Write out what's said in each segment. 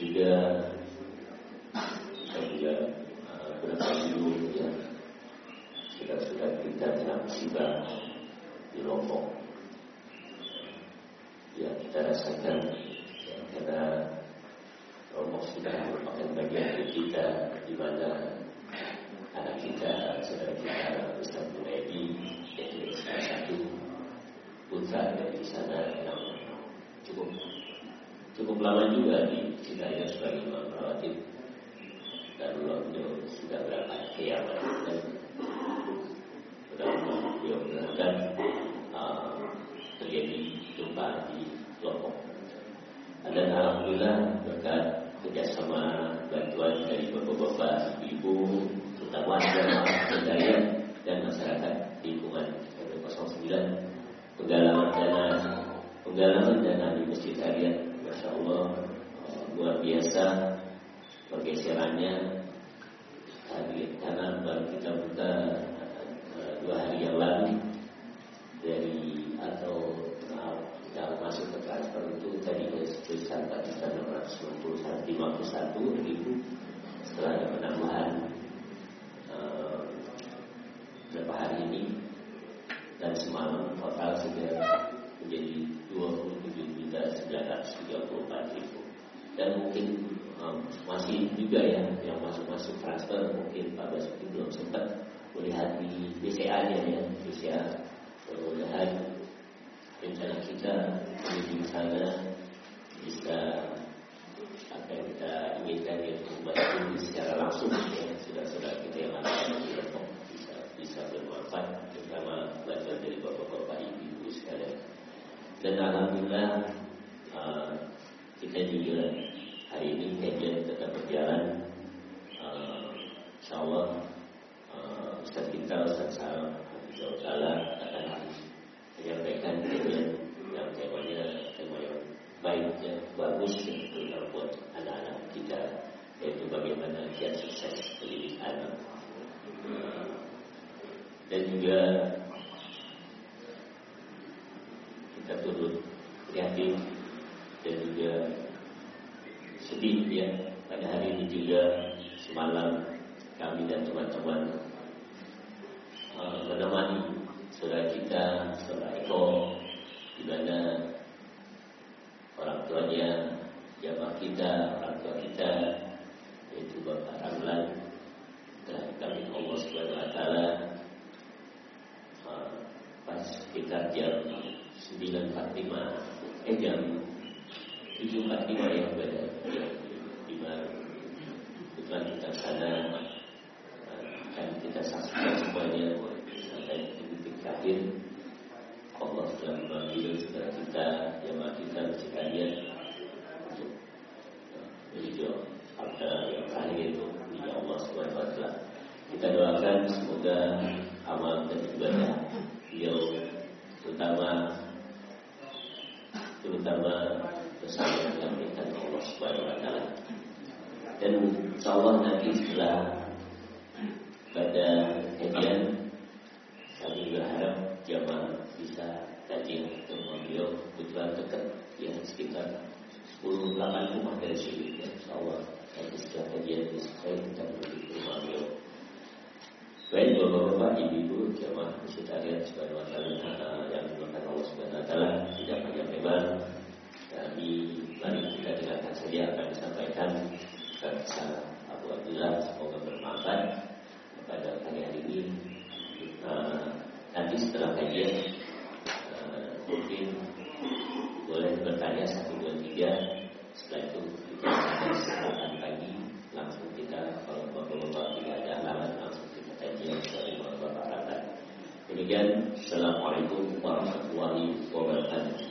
juga saya juga uh, berpandu yang sudah sudah kita dalam tiba di lombok. Yang kita rasakan sedih ya pada hari ini juga semalam kami dan teman-teman uh, menemani saudara kita saudara Eko di mana orang tuanya jamaah kita orang tua kita yaitu Bapak Ramlan dan kami Allah Subhanahu Wa Taala eh, pas sekitar jam 9.45 eh jam sejumlah riwayat banyak di mana setelah kita sana Dan kita saksikan semuanya sampai di titik akhir. Allah telah memanggil saudara kita jamaah kita sekalian untuk eh, menuju pada yang kali itu di Allah Subhanahu Wa Taala. Kita doakan semoga amal dan ibadah beliau terutama terutama kesalahan yang diberikan Allah Subhanahu Wa Taala. Dan insya Allah nanti setelah pada kajian kami berharap jamaah bisa kajian untuk beliau kebetulan dekat yang sekitar 10 belakang rumah dari sini. Ya, insya Allah nanti setelah kajian ini saya kita menuju ke rumah beliau. Baik bapak-bapak, ibu-ibu, jamaah sekalian subhanahu wa ta'ala yang dimakan Allah swt tidak panjang lebar. Jadi mari kita dengarkan saja yang disampaikan Ustaz Abu Abdullah semoga bermanfaat pada pagi hari ini. Uh, nanti setelah kajian uh, mungkin boleh bertanya satu dua tiga. Setelah itu kita akan pagi langsung kita kalau bapak-bapak tidak ada halangan langsung kajian dari Bapak Bapak Demikian, Assalamualaikum warahmatullahi wabarakatuh.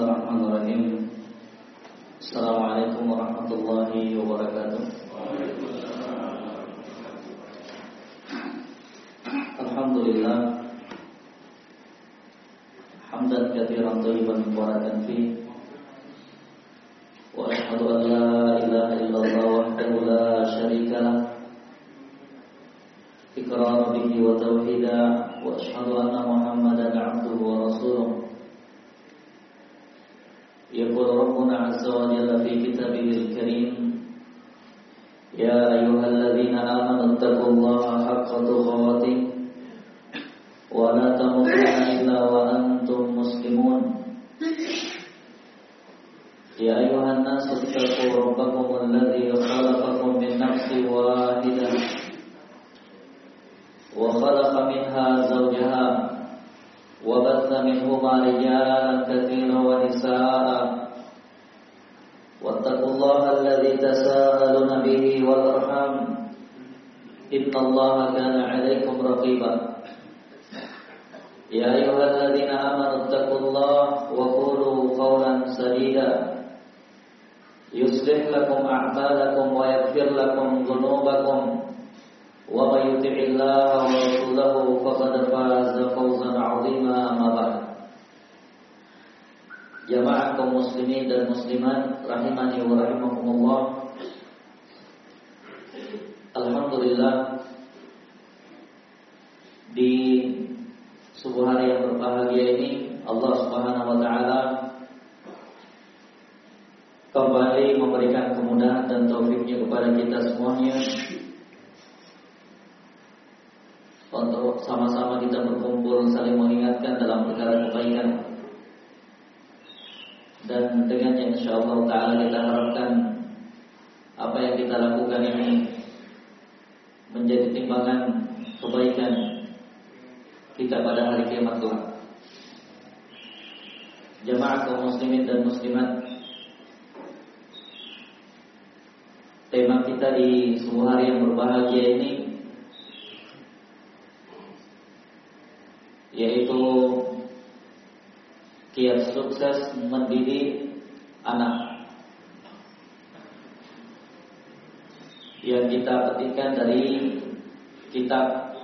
Bismillahirrahmanirrahim Assalamualaikum warahmatullahi wabarakatuh Alhamdulillah Hamdan kathiran tayyiban mubarakan fi Wa ashhadu an la ilaha illallah wahdahu la syarika lah Iqrar bihi wa tauhida Wa ashhadu anna muhammadan يقول ربنا عز وجل في كتابه الكريم يا أيها الذين آمنوا اتقوا الله Tema kita di sebuah hari yang berbahagia ini Yaitu kiat sukses mendidik anak. Yang kita petikkan dari kitab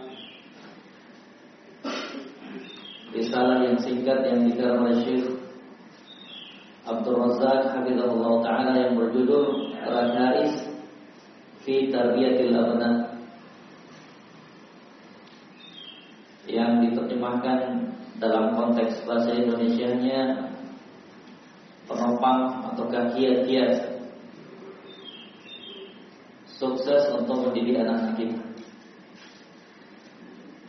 risalah yang singkat yang dikarang oleh Syekh Abdul Razak Hafizahullah Ta'ala yang berjudul Radaris fi Tarbiyatil Abna yang diterjemahkan dalam konteks bahasa Indonesia-nya penopang atau kiat-kiat sukses untuk mendidik anak-anak kita.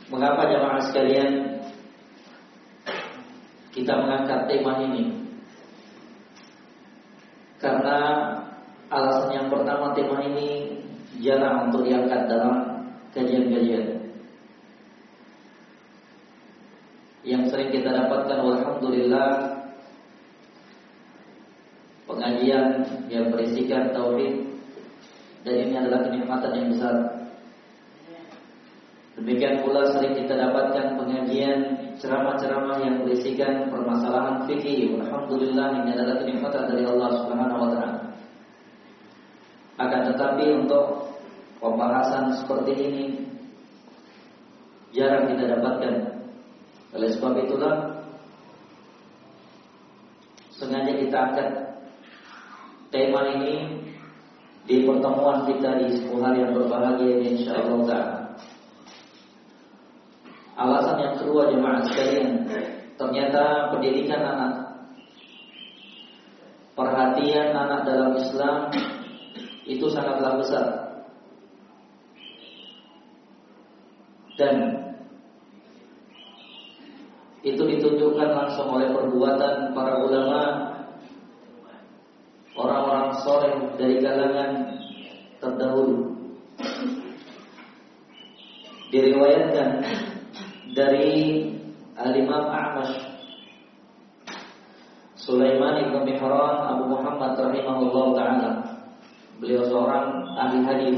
Mengapa jemaah sekalian kita mengangkat tema ini? Karena alasan yang pertama tema ini jarang untuk diangkat dalam kajian-kajian. Yang sering kita dapatkan alhamdulillah pengajian yang berisikan tauhid dan ini adalah kenikmatan yang besar. Demikian pula sering kita dapatkan pengajian ceramah-ceramah yang berisikan permasalahan fikih. Alhamdulillah ini adalah kenikmatan dari Allah Subhanahu wa taala. Akan tetapi untuk pembahasan seperti ini jarang kita dapatkan. Oleh sebab itulah sengaja kita angkat tema ini di pertemuan kita di hari yang berbahagia ini insyaallah taala. Alasan yang kedua jemaah sekalian, ternyata pendidikan anak, perhatian anak dalam Islam itu sangatlah besar. Dan itu ditunjukkan langsung oleh perbuatan para ulama orang-orang soleh dari kalangan terdahulu. Diriwayatkan dari Al-Imam A'mash Sulaiman ibn Mihran Abu Muhammad rahimahullah taala. Beliau seorang ahli hadis.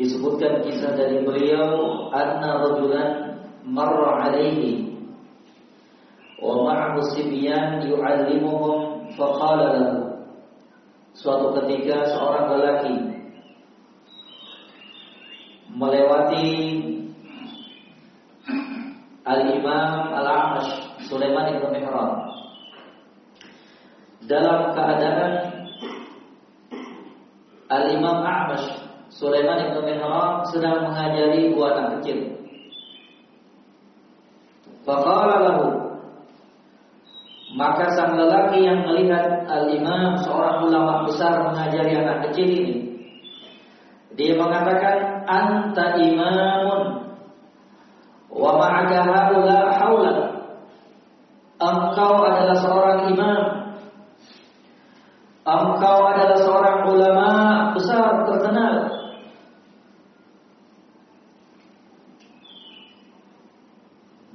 Disebutkan kisah dari beliau anna rajulan marra alaihi wa ma'ahu sibyan yu'allimuhum faqala lahu Suatu ketika seorang lelaki melewati Al-Imam Al-Amash Sulaiman Ibn Mihran dalam keadaan Al-Imam Amash Sulaiman Ibn Mihran sedang mengajari dua anak kecil Faqala lahu maka sang lelaki yang melihat Al-Imam seorang ulama besar mengajari anak kecil ini dia mengatakan anta imamun wa ma'aka haula. Engkau adalah seorang imam. Engkau adalah seorang ulama besar terkenal.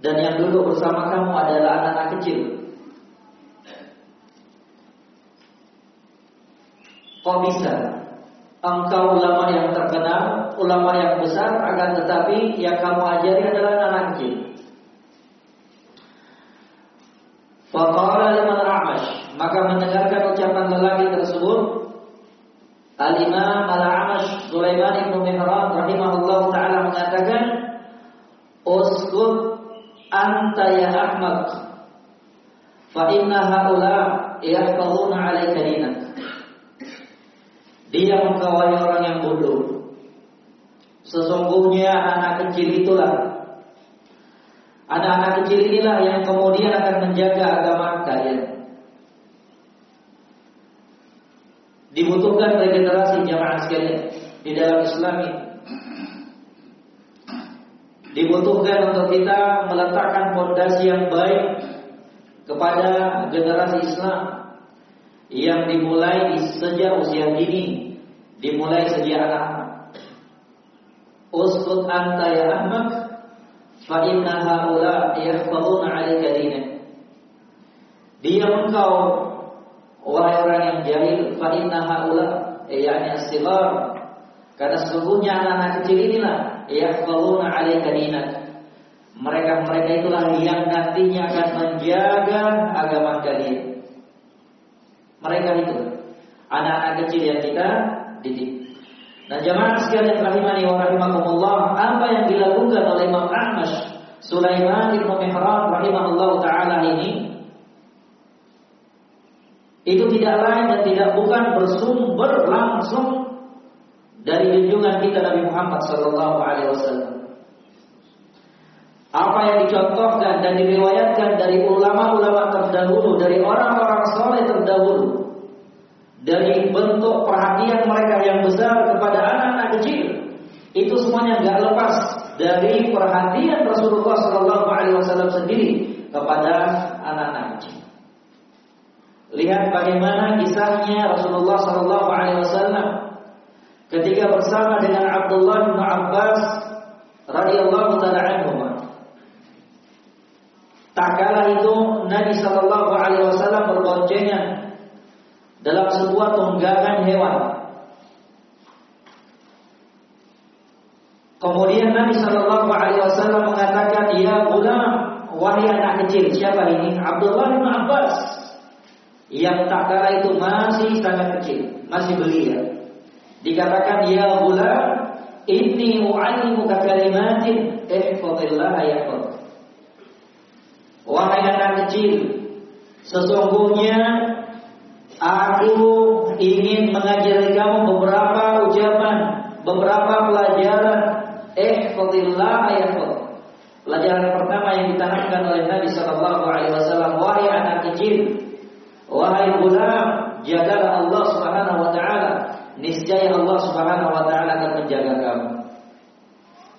Dan yang duduk bersama kamu adalah anak-anak kecil. Kok bisa? engkau ulama yang terkenal, ulama yang besar, akan tetapi yang kamu ajari adalah anak kecil. Faqala liman maka mendengarkan ucapan lelaki tersebut, Al-Imam Al-Amash Sulaiman Ibn Mihran rahimahullah ta'ala mengatakan, Uskut anta ya ahmak, fa inna haula yahfazuna alaika dinak. Dia mengkawali orang yang bodoh. Sesungguhnya anak kecil itulah Anak-anak kecil inilah yang kemudian akan menjaga agama kalian. Dibutuhkan regenerasi jamaah sekalian di dalam Islam ini. Dibutuhkan untuk kita meletakkan fondasi yang baik kepada generasi Islam yang dimulai sejak usia dini, dimulai sejak anak-anak. Uskut anta ya ahmak, fa inna haula yahfazuna 'alaika dinak. Dia engkau wahai orang fa inna haula yakni as-sighar. Karena sesungguhnya anak-anak kecil inilah yahfazuna 'alaika dinak. Mereka-mereka itulah yang nantinya akan menjaga agama kalian. Mereka itu anak-anak kecil yang kita didik. Nah jamaah sekalian rahimani wa rahimakumullah, apa yang dilakukan oleh Imam Ahmad Sulaiman bin Mihran rahimahullah taala ini itu tidak lain dan tidak bukan bersumber langsung dari junjungan kita Nabi Muhammad sallallahu alaihi wasallam. Apa yang dicontohkan dan diriwayatkan dari ulama-ulama terdahulu, dari orang-orang soleh terdahulu, dari bentuk perhatian mereka yang besar kepada anak-anak kecil, itu semuanya nggak lepas dari perhatian Rasulullah Shallallahu Alaihi Wasallam sendiri kepada anak-anak kecil. Lihat bagaimana kisahnya Rasulullah Sallallahu Alaihi Wasallam ketika bersama dengan Abdullah bin Abbas radhiyallahu taala anhu. Tak kala itu Nabi Sallallahu Alaihi Wasallam berboncengan dalam sebuah tunggangan hewan. Kemudian Nabi Sallallahu Alaihi Wasallam mengatakan, Ya bulan, wahai anak kecil, siapa ini? Abdullah bin Abbas yang tak kala itu masih sangat kecil, masih belia. Dikatakan, Ya bulan, ini mu'allimuka kalimatin, ihfadillah yahfad. Wahai anak kecil, sesungguhnya aku ingin mengajari kamu beberapa ucapan, beberapa pelajaran. Eh, fadillah ayat Pelajaran pertama yang ditanamkan oleh Nabi Shallallahu Alaihi Wasallam, wahai anak kecil, wahai gulam, jagalah Allah Subhanahu Wa Taala. Niscaya Allah Subhanahu Wa Taala akan menjaga kamu.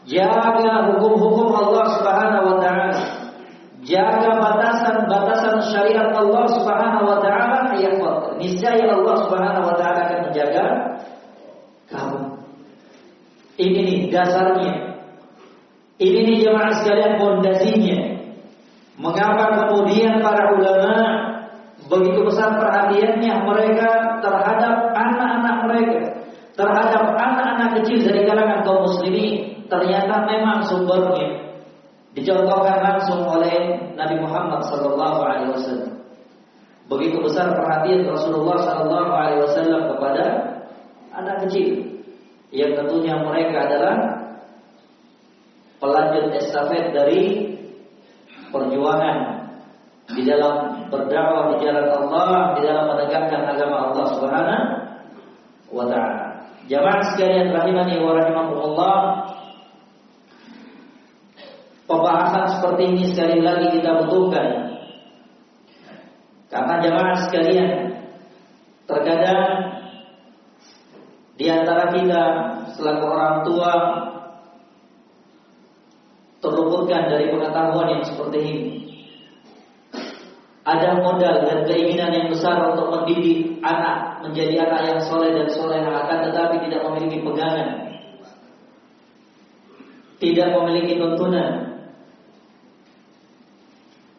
Jaga hukum-hukum Allah Subhanahu Wa Taala jaga batasan-batasan syariat Allah Subhanahu wa taala ya niscaya Allah Subhanahu wa taala akan menjaga kamu. Ini nih dasarnya. Ini nih jemaah sekalian fondasinya. Mengapa kemudian para ulama begitu besar perhatiannya mereka terhadap anak-anak mereka, terhadap anak-anak kecil dari kalangan kaum muslimin. Ternyata memang sumbernya dicontohkan langsung oleh Nabi Muhammad wasallam. Begitu besar perhatian Rasulullah wasallam kepada anak kecil yang tentunya mereka adalah pelanjut estafet dari perjuangan di dalam berdakwah di jalan Allah, di dalam menegakkan agama Allah Subhanahu wa taala. Jamaah sekalian rahimani wa rahimakumullah, Pembahasan seperti ini sekali lagi kita butuhkan Karena jemaah sekalian Terkadang Di antara kita Selaku orang tua Terluputkan dari pengetahuan yang seperti ini Ada modal dan keinginan yang besar Untuk mendidik anak Menjadi anak yang soleh dan soleh Akan tetapi tidak memiliki pegangan. Tidak memiliki tuntunan.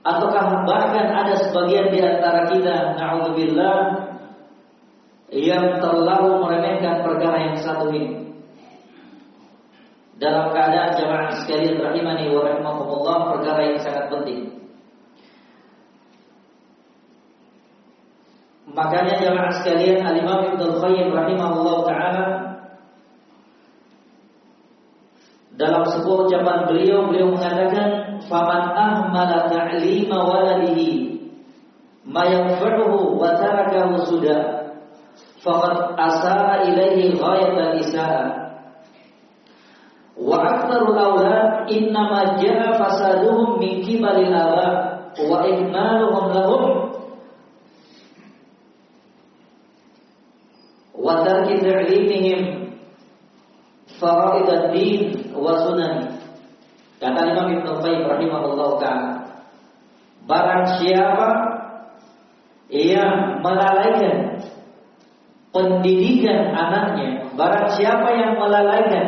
Ataukah bahkan ada sebagian di antara kita naudzubillah yang terlalu meremehkan perkara yang satu ini. Dalam keadaan jamaah sekalian rahimani wa rahimakumullah perkara yang sangat penting makanya jamaah sekalian al-Imam Qayyim rahimahullah taala dalam sebuah ucapan beliau beliau mengatakan faman ahmala ta'lima waladihi ma yanfa'uhu wa tarakahu sudah faqad asaa ilaihi ghayat al-isa'a wa aktharul awlad innama jaa fasaduhum min kibalil aba wa ihmaluhum lahum Kata Imam Ibn Qayyim rahimahullah taala, barang siapa yang melalaikan pendidikan anaknya, barang siapa yang melalaikan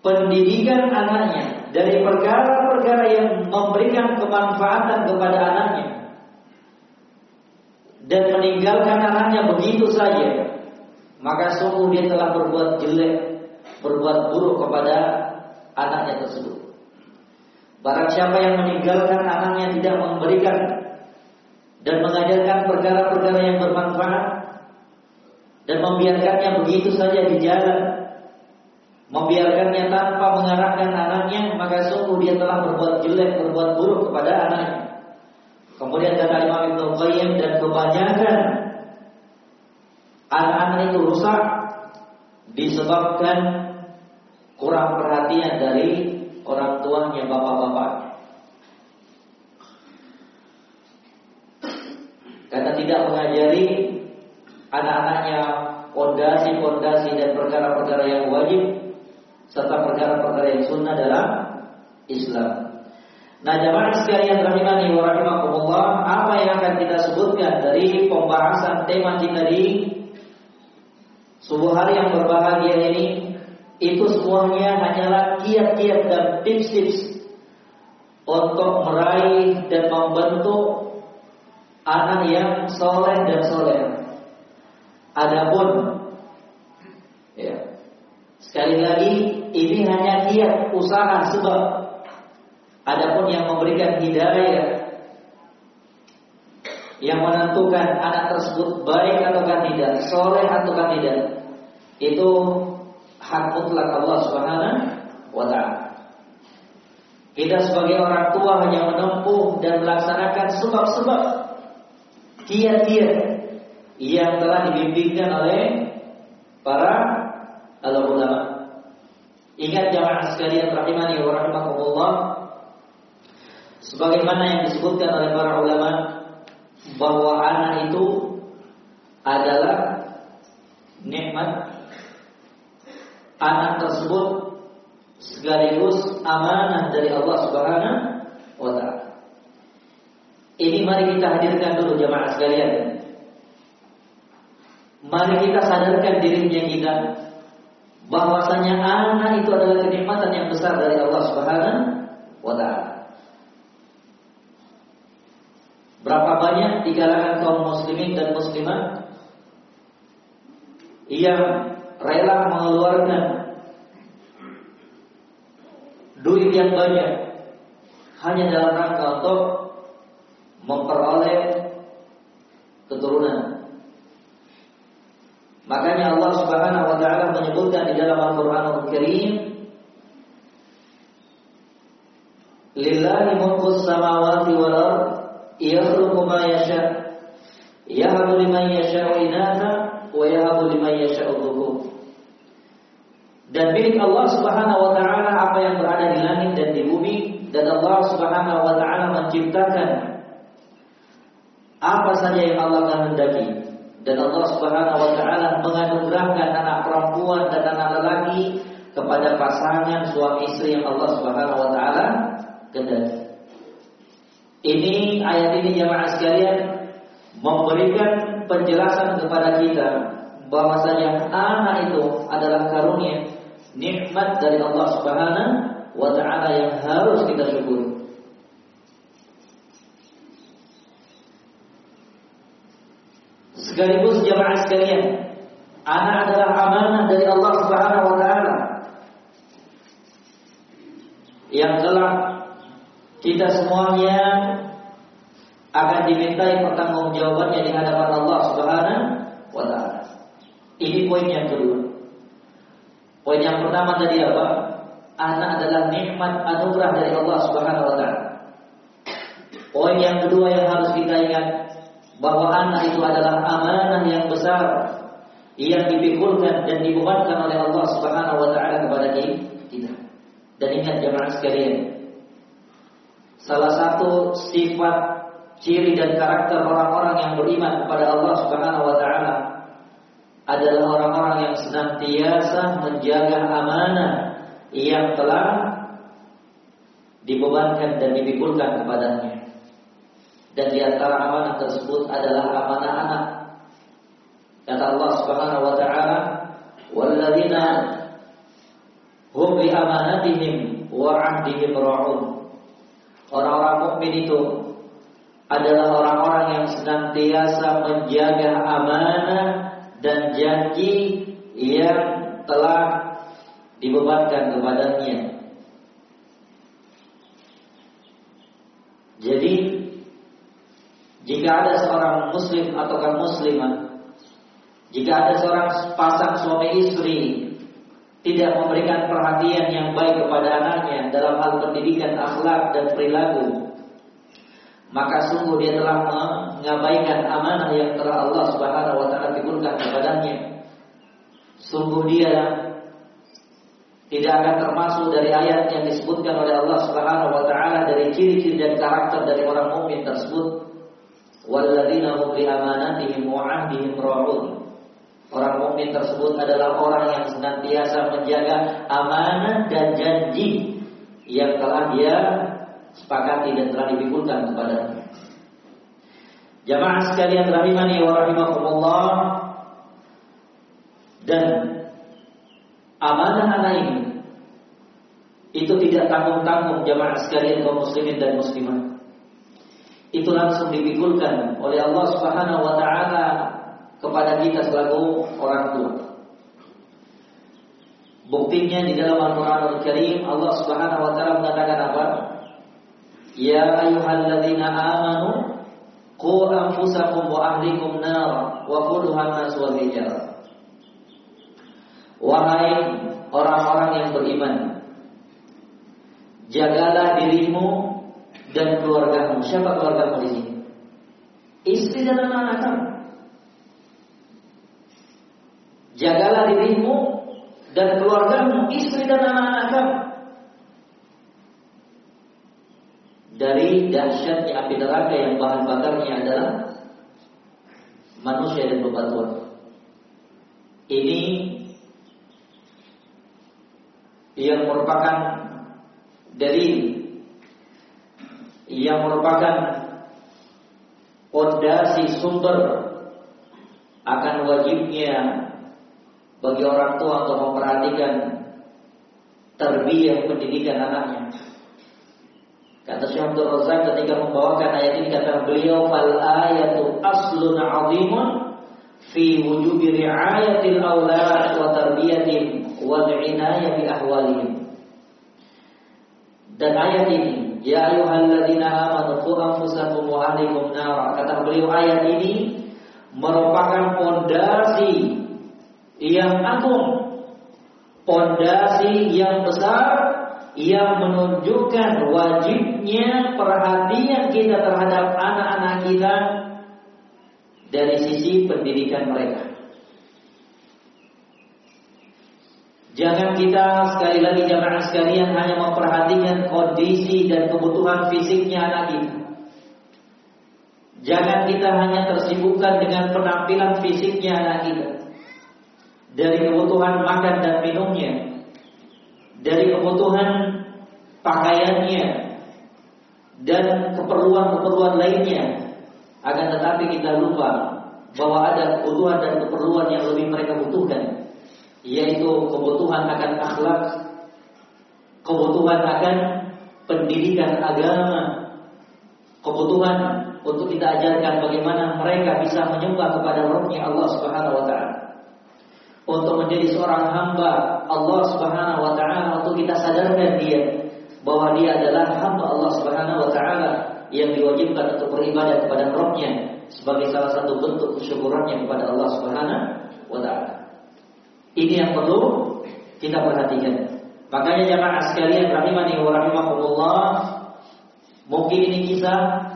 pendidikan anaknya dari perkara-perkara yang memberikan kemanfaatan kepada anaknya dan meninggalkan anaknya begitu saja, maka sungguh dia telah berbuat jelek, berbuat buruk kepada anaknya tersebut. Barang siapa yang meninggalkan anaknya tidak memberikan dan mengajarkan perkara-perkara yang bermanfaat dan membiarkannya begitu saja di jalan, membiarkannya tanpa mengarahkan anaknya, maka sungguh dia telah berbuat jelek, berbuat buruk kepada anaknya. Kemudian kata Imam Ibnu Qayyim dan kebanyakan anak-anak itu rusak disebabkan kurang perhatian dari orang tuanya bapak-bapak. Karena tidak mengajari anak-anaknya pondasi-pondasi dan perkara-perkara yang wajib serta perkara-perkara yang sunnah dalam Islam. Nah, jamaah sekalian rahimani wa rahimakumullah, apa yang akan kita sebutkan dari pembahasan tema kita di subuh hari yang berbahagia ini itu semuanya hanyalah kiat-kiat dan tips-tips untuk meraih dan membentuk anak yang soleh dan soleh. Adapun ya, sekali lagi ini hanya kiat usaha sebab Adapun yang memberikan hidayah yang menentukan anak tersebut baik ataukah tidak, soleh ataukah tidak, itu hak mutlak Allah Subhanahu wa taala. Kita sebagai orang tua hanya menempuh dan melaksanakan sebab-sebab kiat-kiat yang telah dibimbingkan oleh para ulama. Ingat jamaah sekalian rahimani wa rahimakumullah Sebagaimana yang disebutkan oleh para ulama bahwa anak itu adalah nikmat anak tersebut sekaligus amanah dari Allah Subhanahu wa taala. Ini mari kita hadirkan dulu jemaah sekalian. Mari kita sadarkan dirinya kita bahwasanya anak itu adalah kenikmatan yang besar dari Allah Subhanahu wa taala. Berapa banyak di kalangan kaum muslimin dan muslimat yang rela mengeluarkan duit yang banyak hanya dalam rangka untuk memperoleh keturunan. Makanya Allah Subhanahu wa taala menyebutkan di dalam Al-Qur'anul Karim Lillahi mulkus samawati wal ardh yahabu liman yasha'u inatha wa yahabu liman yasha'u dhukur dan milik Allah Subhanahu wa taala apa yang berada di langit dan di bumi dan Allah Subhanahu wa taala menciptakan apa saja yang Allah kehendaki dan Allah Subhanahu wa taala menganugerahkan anak perempuan dan anak lelaki kepada pasangan suami istri yang Allah Subhanahu wa taala kehendaki. Ini ayat ini jamaah sekalian memberikan penjelasan kepada kita bahwasanya anak itu adalah karunia nikmat dari Allah Subhanahu wa taala yang harus kita syukuri. Sekaligus jamaah sekalian, anak adalah amanah dari Allah Subhanahu wa taala yang telah kita semuanya akan dimintai pertanggungjawabannya di hadapan Allah Subhanahu wa. Ini poin yang kedua. Poin yang pertama tadi apa? Anak adalah nikmat anugerah dari Allah Subhanahu wa. Poin yang kedua yang harus kita ingat bahwa anak itu adalah amanah yang besar yang dipikulkan dan dibebankan oleh Allah Subhanahu wa kepada kita. Dan ingat jemaah sekalian, Salah satu sifat ciri dan karakter orang-orang yang beriman kepada Allah Subhanahu wa taala adalah orang-orang yang senantiasa menjaga amanah yang telah dibebankan dan dipikulkan kepadanya. Dan di antara amanah tersebut adalah amanah anak. Kata Allah Subhanahu wa taala, "Walladzina hum bi amanatihim wa 'ahdihim ra'un." Orang-orang mukmin itu adalah orang-orang yang senantiasa menjaga amanah dan janji yang telah dibebankan kepadanya. Jadi jika ada seorang muslim ataukah muslimah jika ada seorang pasang suami istri tidak memberikan perhatian yang baik kepada anaknya dalam hal pendidikan akhlak dan perilaku, maka sungguh dia telah mengabaikan amanah yang telah Allah Subhanahu wa taala titipkan kepadanya. Sungguh dia tidak akan termasuk dari ayat yang disebutkan oleh Allah Subhanahu wa taala dari ciri-ciri dan karakter dari orang mukmin tersebut. Walladzina hum li amanatihim wa 'ahdihim ra'un. Orang mukmin tersebut adalah orang yang senantiasa menjaga amanah dan janji yang telah dia sepakati dan telah dipikulkan kepada Jamaah sekalian rahimani wa rahimakumullah dan amanah anak ini itu tidak tanggung-tanggung jamaah sekalian kaum muslimin dan muslimat. Itu langsung dipikulkan oleh Allah Subhanahu wa taala kepada kita selaku orang tua. Buktinya di dalam Al-Qur'anul Karim Allah Subhanahu wa taala mengatakan apa? Ya ayyuhalladzina amanu Qu anfusakum wa ahlikum nar wa qudha an-nas wal Wahai orang-orang yang beriman, jagalah dirimu dan keluargamu. Siapa keluargamu di sini? Istri dan anak-anak kamu. Jagalah dirimu dan keluargamu, istri dan anak-anak kamu. dari dahsyatnya api neraka yang bahan bakarnya adalah manusia dan bebatuan. Ini yang merupakan dari yang merupakan fondasi sumber akan wajibnya bagi orang tua untuk memperhatikan terbiah pendidikan anaknya. Kata Syekh Abdul Razak ketika membawakan ayat ini kata beliau fal ayatu aslun azimun fi wujubi ri'ayatil aulad wa tarbiyatin wa inayah bi ahwalihim. Dan ayat ini ya ayyuhalladzina amanu qu anfusakum wa ahlikum nar kata beliau ayat ini merupakan pondasi yang agung pondasi yang besar yang menunjukkan wajibnya perhatian kita terhadap anak-anak kita dari sisi pendidikan mereka. Jangan kita sekali lagi jamaah sekalian hanya memperhatikan kondisi dan kebutuhan fisiknya anak kita. Jangan kita hanya tersibukkan dengan penampilan fisiknya anak kita. Dari kebutuhan makan dan minumnya, dari kebutuhan pakaiannya. Dan keperluan-keperluan lainnya. Akan tetapi kita lupa bahwa ada kebutuhan dan keperluan yang lebih mereka butuhkan. Yaitu kebutuhan akan akhlak kebutuhan akan pendidikan agama kebutuhan untuk kita ajarkan bagaimana mereka bisa menyembah kepada Rabbnya Allah Subhanahu wa taala untuk menjadi seorang hamba Allah Subhanahu wa taala untuk kita sadarkan dia bahwa dia adalah hamba Allah Subhanahu wa taala yang diwajibkan untuk beribadah kepada Rabbnya sebagai salah satu bentuk kesyukurannya kepada Allah Subhanahu wa taala. Ini yang perlu kita perhatikan. Makanya jamaah sekalian rahimani wa rahimakumullah, mungkin ini kisah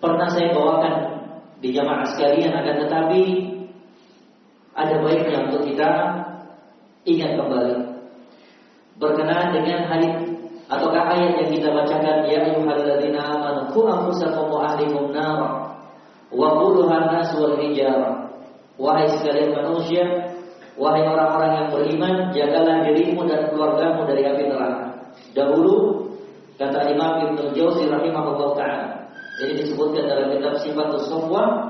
pernah saya bawakan di jamaah sekalian akan tetapi ada baiknya untuk kita ingat kembali. Berkenaan dengan hadis ataukah ayat yang kita bacakan ya ayyuhalladzina amanu qu anfusakum wa ahlikum nar wa qudha nas wal hijara. Wahai sekalian manusia wahai orang-orang yang beriman jagalah dirimu dan keluargamu dari api neraka. Dahulu kata Imam Ibnu Jauzi rahimahullah taala ini disebutkan dalam kitab Sifatus Sofwan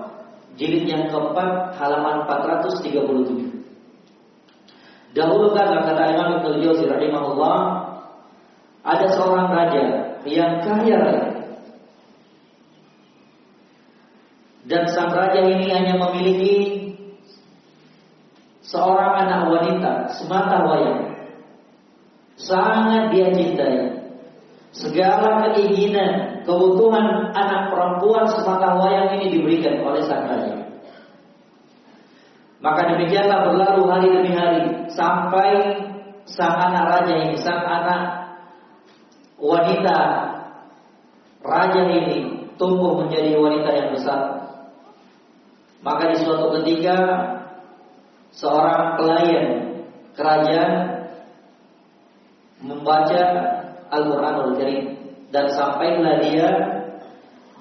jilid yang keempat halaman 437. Dahulu kala kata Imam Ibnu Jauzi rahimahullah ada seorang raja yang kaya. Dan sang raja ini hanya memiliki seorang anak wanita semata wayang. Sangat dia cintai. Segala keinginan, kebutuhan anak perempuan semata wayang ini diberikan oleh sang raja. Maka demikianlah berlalu hari demi hari sampai sang anak raja ini, sang anak wanita raja ini tumbuh menjadi wanita yang besar. Maka di suatu ketika seorang pelayan kerajaan membaca Al-Quranul Karim dan sampailah dia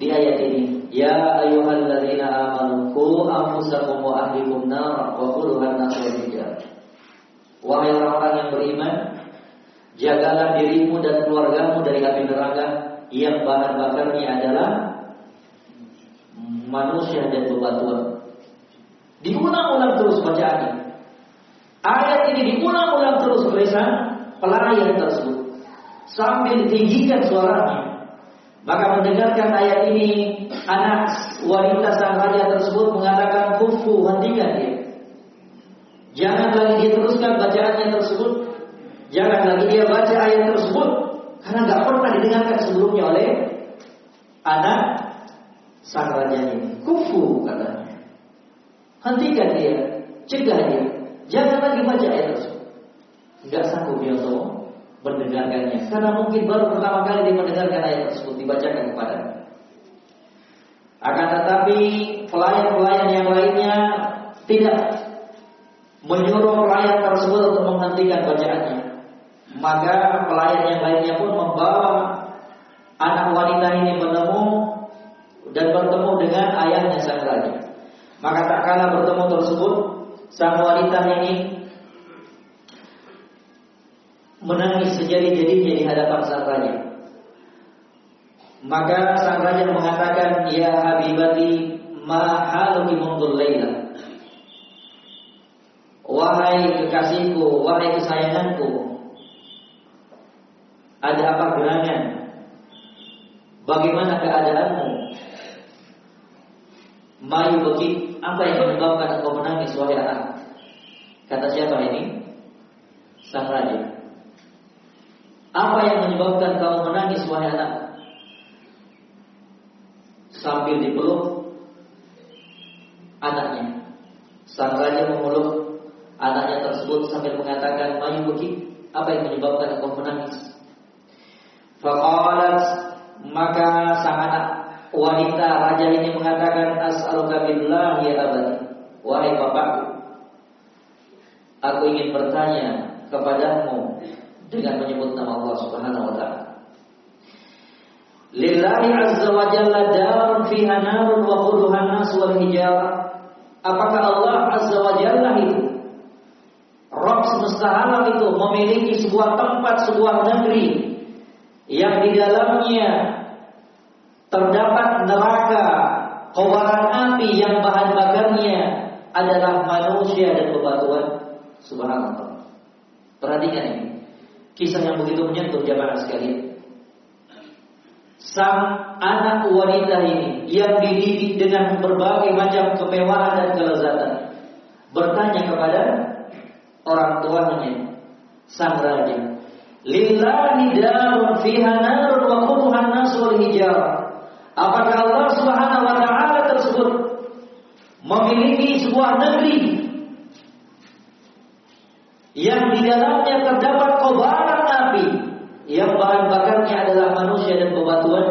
di ayat ini ya ayyuhalladzina amanu qu anfusakum wa ahlikum nar wa wal wahai orang-orang yang beriman Jagalah dirimu dan keluargamu dari api neraka yang bahan bakarnya adalah manusia dan bebatuan. Diulang-ulang terus bacaannya. Ayat ini diulang-ulang terus oleh pelayan tersebut sambil ditinggikan suaranya. Maka mendengarkan ayat ini anak wanita sang raja tersebut mengatakan kufu hentikan dia. Jangan lagi dia teruskan bacaannya tersebut. Jangan lagi dia baca ayat tersebut karena nggak pernah didengarkan sebelumnya oleh anak sang raja ini. Kufu katanya. Hentikan dia, cegah dia. Jangan lagi baca ayat tersebut. Nggak sanggup dia untuk mendengarkannya. Karena mungkin baru pertama kali dia mendengarkan ayat tersebut dibacakan kepada. Akan tetapi pelayan-pelayan yang lainnya tidak menyuruh pelayan tersebut untuk menghentikan bacaannya. Maka pelayan yang lainnya pun membawa anak wanita ini menemu dan bertemu dengan ayahnya sang raja. Maka tak kalah bertemu tersebut, sang wanita ini menangis sejadi-jadinya di hadapan sang raja. Maka sang raja mengatakan, Ya Habibati, ma haluki mundul. Wahai kekasihku, wahai kesayanganku, ada apa gerangan? Bagaimana keadaanmu? Mayu bagi apa yang menyebabkan engkau menangis wahai anak? Kata siapa ini? Sang raja. Apa yang menyebabkan kamu menangis wahai anak? Sambil dipeluk anaknya. Sang raja memeluk anaknya tersebut sambil mengatakan, "Mayu apa yang menyebabkan engkau menangis?" Faqalat maka sang anak wanita raja ini mengatakan, "As'aluka billah ya abadi." Wahai bapakku, aku ingin bertanya kepadamu dengan menyebut nama Allah Subhanahu wa taala. Lillahi azza wa jalla darun fiha narun wa nas wal hijarah. Apakah Allah azza wa jalla itu Rabb semesta alam itu memiliki sebuah tempat, sebuah negeri yang di dalamnya terdapat neraka, kobaran api yang bahan bakarnya adalah manusia dan bebatuan. Subhanallah. Perhatikan ini. Kisah yang begitu menyentuh jamaah sekalian. Sang anak wanita ini yang dididik dengan berbagai macam kemewahan dan kelezatan bertanya kepada orang tuanya sang raja lillahi darun fiha narun wa quruhan nasul hijarah apakah Allah Subhanahu wa taala tersebut memiliki sebuah negeri yang di dalamnya terdapat kobaran api yang bahan bakarnya adalah manusia dan bebatuan.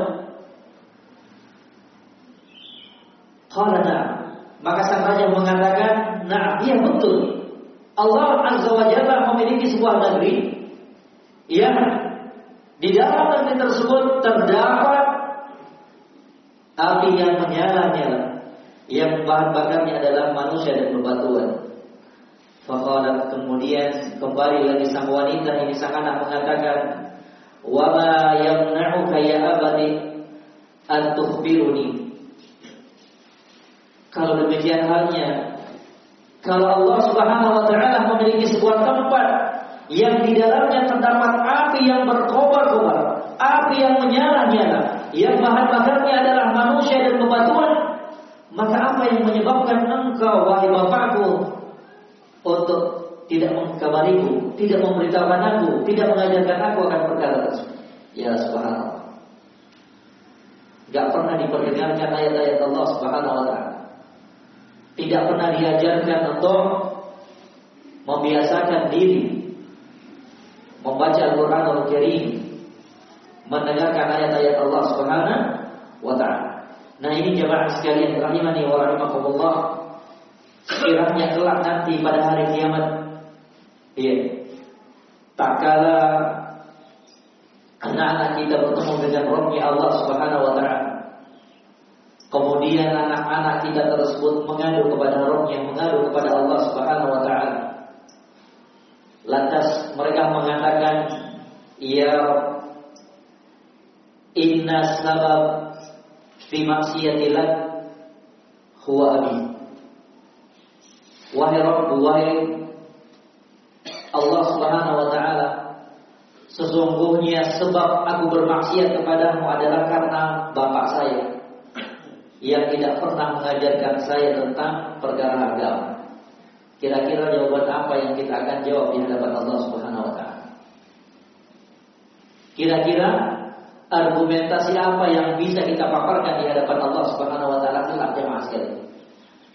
Karena maka sang raja mengatakan, "Nah, iya betul. Allah Azza wa Jalla memiliki sebuah negeri yang di dalam negeri tersebut terdapat api yang menyala-nyala yang bahan bakarnya adalah manusia dan bebatuan. Faqalat kemudian kembali lagi sang wanita ini sang anak mengatakan, "Wa ma yamna'uka ya abadi an tukhbiruni?" Kalau demikian halnya, kalau Allah Subhanahu wa taala memiliki sebuah tempat yang di dalamnya terdapat api yang berkobar-kobar, api yang menyala-nyala, yang bahan bakarnya adalah manusia dan bebatuan, maka apa yang menyebabkan engkau wahai bapakku untuk tidak mengkabariku, tidak memberitahukan aku, tidak mengajarkan aku akan perkara. Ya subhanallah. Gak pernah diperdengarkan ayat-ayat Allah subhanahu wa ta'ala. Tidak pernah diajarkan untuk membiasakan diri membaca Al-Quran Al-Karim mendengarkan ayat-ayat Allah subhanahu wa ta'ala. Nah ini jemaah sekalian rahimani wa rahimakumullah Sekiranya kelak nanti pada hari kiamat. Iya. Tak kala Anak-anak kita bertemu dengan Rabbnya Allah subhanahu wa ta'ala. Kemudian anak-anak kita tersebut mengadu kepada Rabbnya Mengadu kepada Allah subhanahu wa ta'ala. Lantas mereka mengatakan Ya Inna sabab Fi maksiatillah Huwa abi Wahai Rabbu Wahai Allah subhanahu wa ta'ala Sesungguhnya sebab aku bermaksiat kepadamu adalah karena bapak saya Yang tidak pernah mengajarkan saya tentang perkara agama Kira-kira jawaban apa yang kita akan jawab di hadapan Allah Subhanahu wa taala? Kira-kira argumentasi apa yang bisa kita paparkan di hadapan Allah Subhanahu wa taala kelak jemaah sekalian?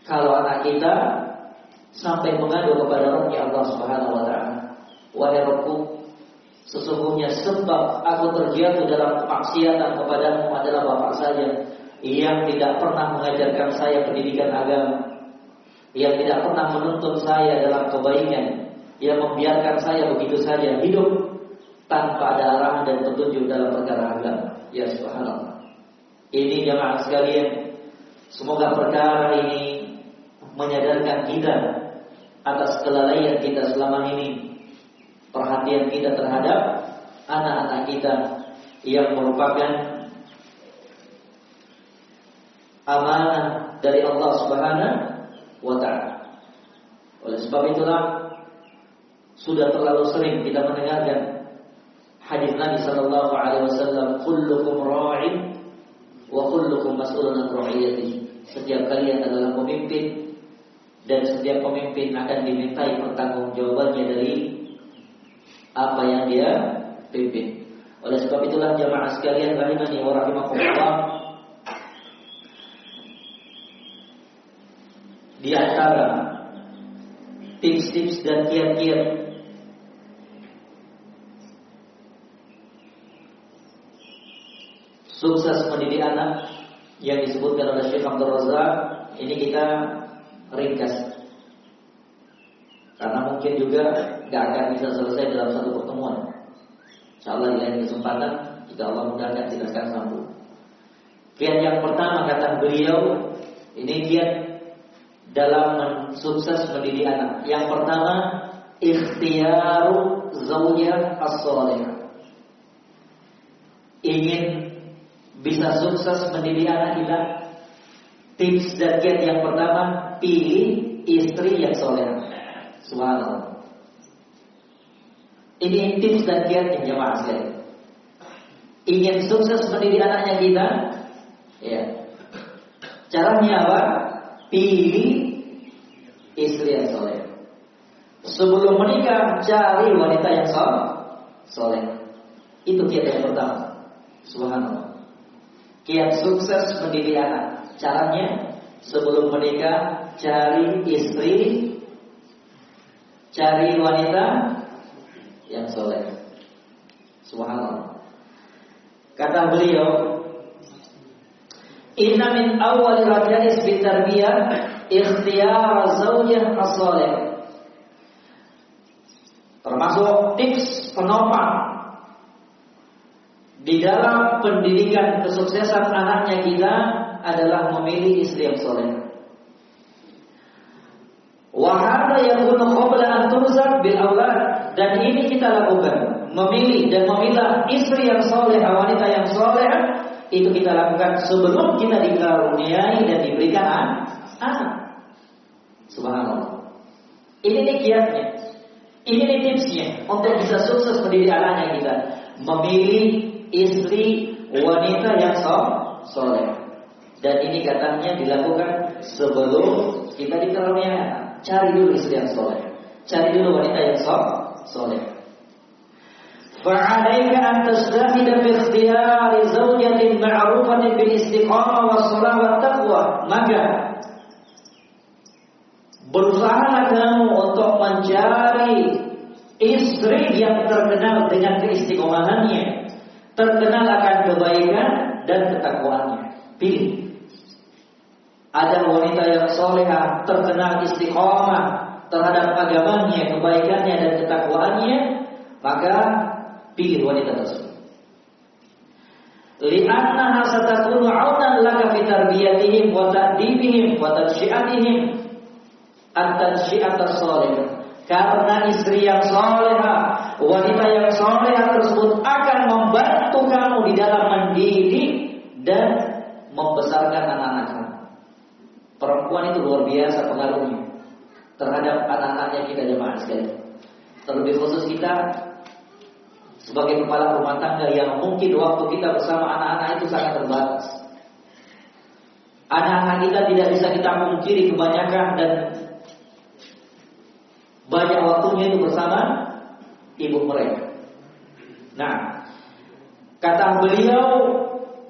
Kalau anak kita sampai mengadu kepada Rabbnya Allah Subhanahu wa taala, "Wahai Rabbku, sesungguhnya sebab aku terjatuh dalam kemaksiatan kepadamu adalah bapak saja yang tidak pernah mengajarkan saya pendidikan agama." yang tidak pernah menuntut saya dalam kebaikan, yang membiarkan saya begitu saja hidup tanpa ada arahan dan petunjuk dalam perkara agama. Ya subhanallah. Ini jamaah sekalian, semoga perkara ini menyadarkan kita atas kelalaian kita selama ini, perhatian kita terhadap anak-anak kita yang merupakan amanah dari Allah Subhanahu wa taala. Oleh sebab itulah sudah terlalu sering kita mendengarkan hadis Nabi sallallahu alaihi wasallam, "Kullukum ra'in wa kullukum mas'ulun an ra'iyatihi." Setiap kalian adalah pemimpin dan setiap pemimpin akan dimintai pertanggungjawabannya dari apa yang dia pimpin. Oleh sebab itulah jamaah sekalian rahimani wa rahimakumullah di antara tips-tips dan kiat-kiat sukses mendidik anak yang disebutkan oleh Syekh Abdul Razak ini kita ringkas karena mungkin juga gak akan bisa selesai dalam satu pertemuan. Insyaallah di lain kesempatan jika Allah mudahkan kita akan sambung. Kiat yang pertama kata beliau ini kiat dalam sukses mendidik anak. Yang pertama, ikhtiaru zawjah as Ingin bisa sukses mendidik anak tips dan kiat yang pertama, pilih istri yang soleh. Subhanallah. Ini tips dan kiat yang jemaah. Ingin sukses mendidik anaknya kita, ya. Caranya apa? Pilih istri yang soleh. Sebelum menikah, cari wanita yang soleh. Itu kiat yang pertama. Subhanallah. Kiat sukses mendidik anak. Caranya, sebelum menikah, cari istri, cari wanita yang soleh. Subhanallah. Kata beliau, Inna min awal rajais bitarbiyah ikhtiyar zawjah as-salih. Termasuk tips penopang di dalam pendidikan kesuksesan anaknya kita adalah memilih istri yang soleh. Wahada yang qabla an turzak bil aulad dan ini kita lakukan memilih dan memilah istri yang soleh wanita yang soleh itu kita lakukan sebelum kita dikaruniai dan diberikan anak. Subhanallah. Ini nih kiatnya. Ini nih tipsnya untuk bisa sukses mendidik anaknya kita. Memilih istri wanita yang soleh. Dan ini katanya dilakukan sebelum kita dikaruniai anak. Cari dulu istri yang soleh. Cari dulu wanita yang soleh. فعليك أن تجتهد في اختيار زوجة معروفة بالاستقامة والصلاة والتقوى maka berusaha kamu untuk mencari istri yang terkenal dengan keistiqomahannya, terkenal akan kebaikan dan ketakwaannya. Pilih. ada wanita yang soleha, terkenal istiqomah terhadap agamanya, kebaikannya dan ketakwaannya, maka Pilih wanita tersebut. Liannaha satakunu 'aunan laka fi wa ta'dibihim wa tansyi'atihim at-tansyi'at as Karena istri yang soleha, wanita yang soleha tersebut akan membantu kamu di dalam mendidik dan membesarkan anak-anak. Perempuan itu luar biasa pengaruhnya terhadap anak-anaknya kita jemaah sekalian. Terlebih khusus kita sebagai kepala rumah tangga yang mungkin waktu kita bersama anak-anak itu sangat terbatas. Anak-anak kita tidak bisa kita mungkiri kebanyakan dan banyak waktunya itu bersama ibu mereka. Nah, kata beliau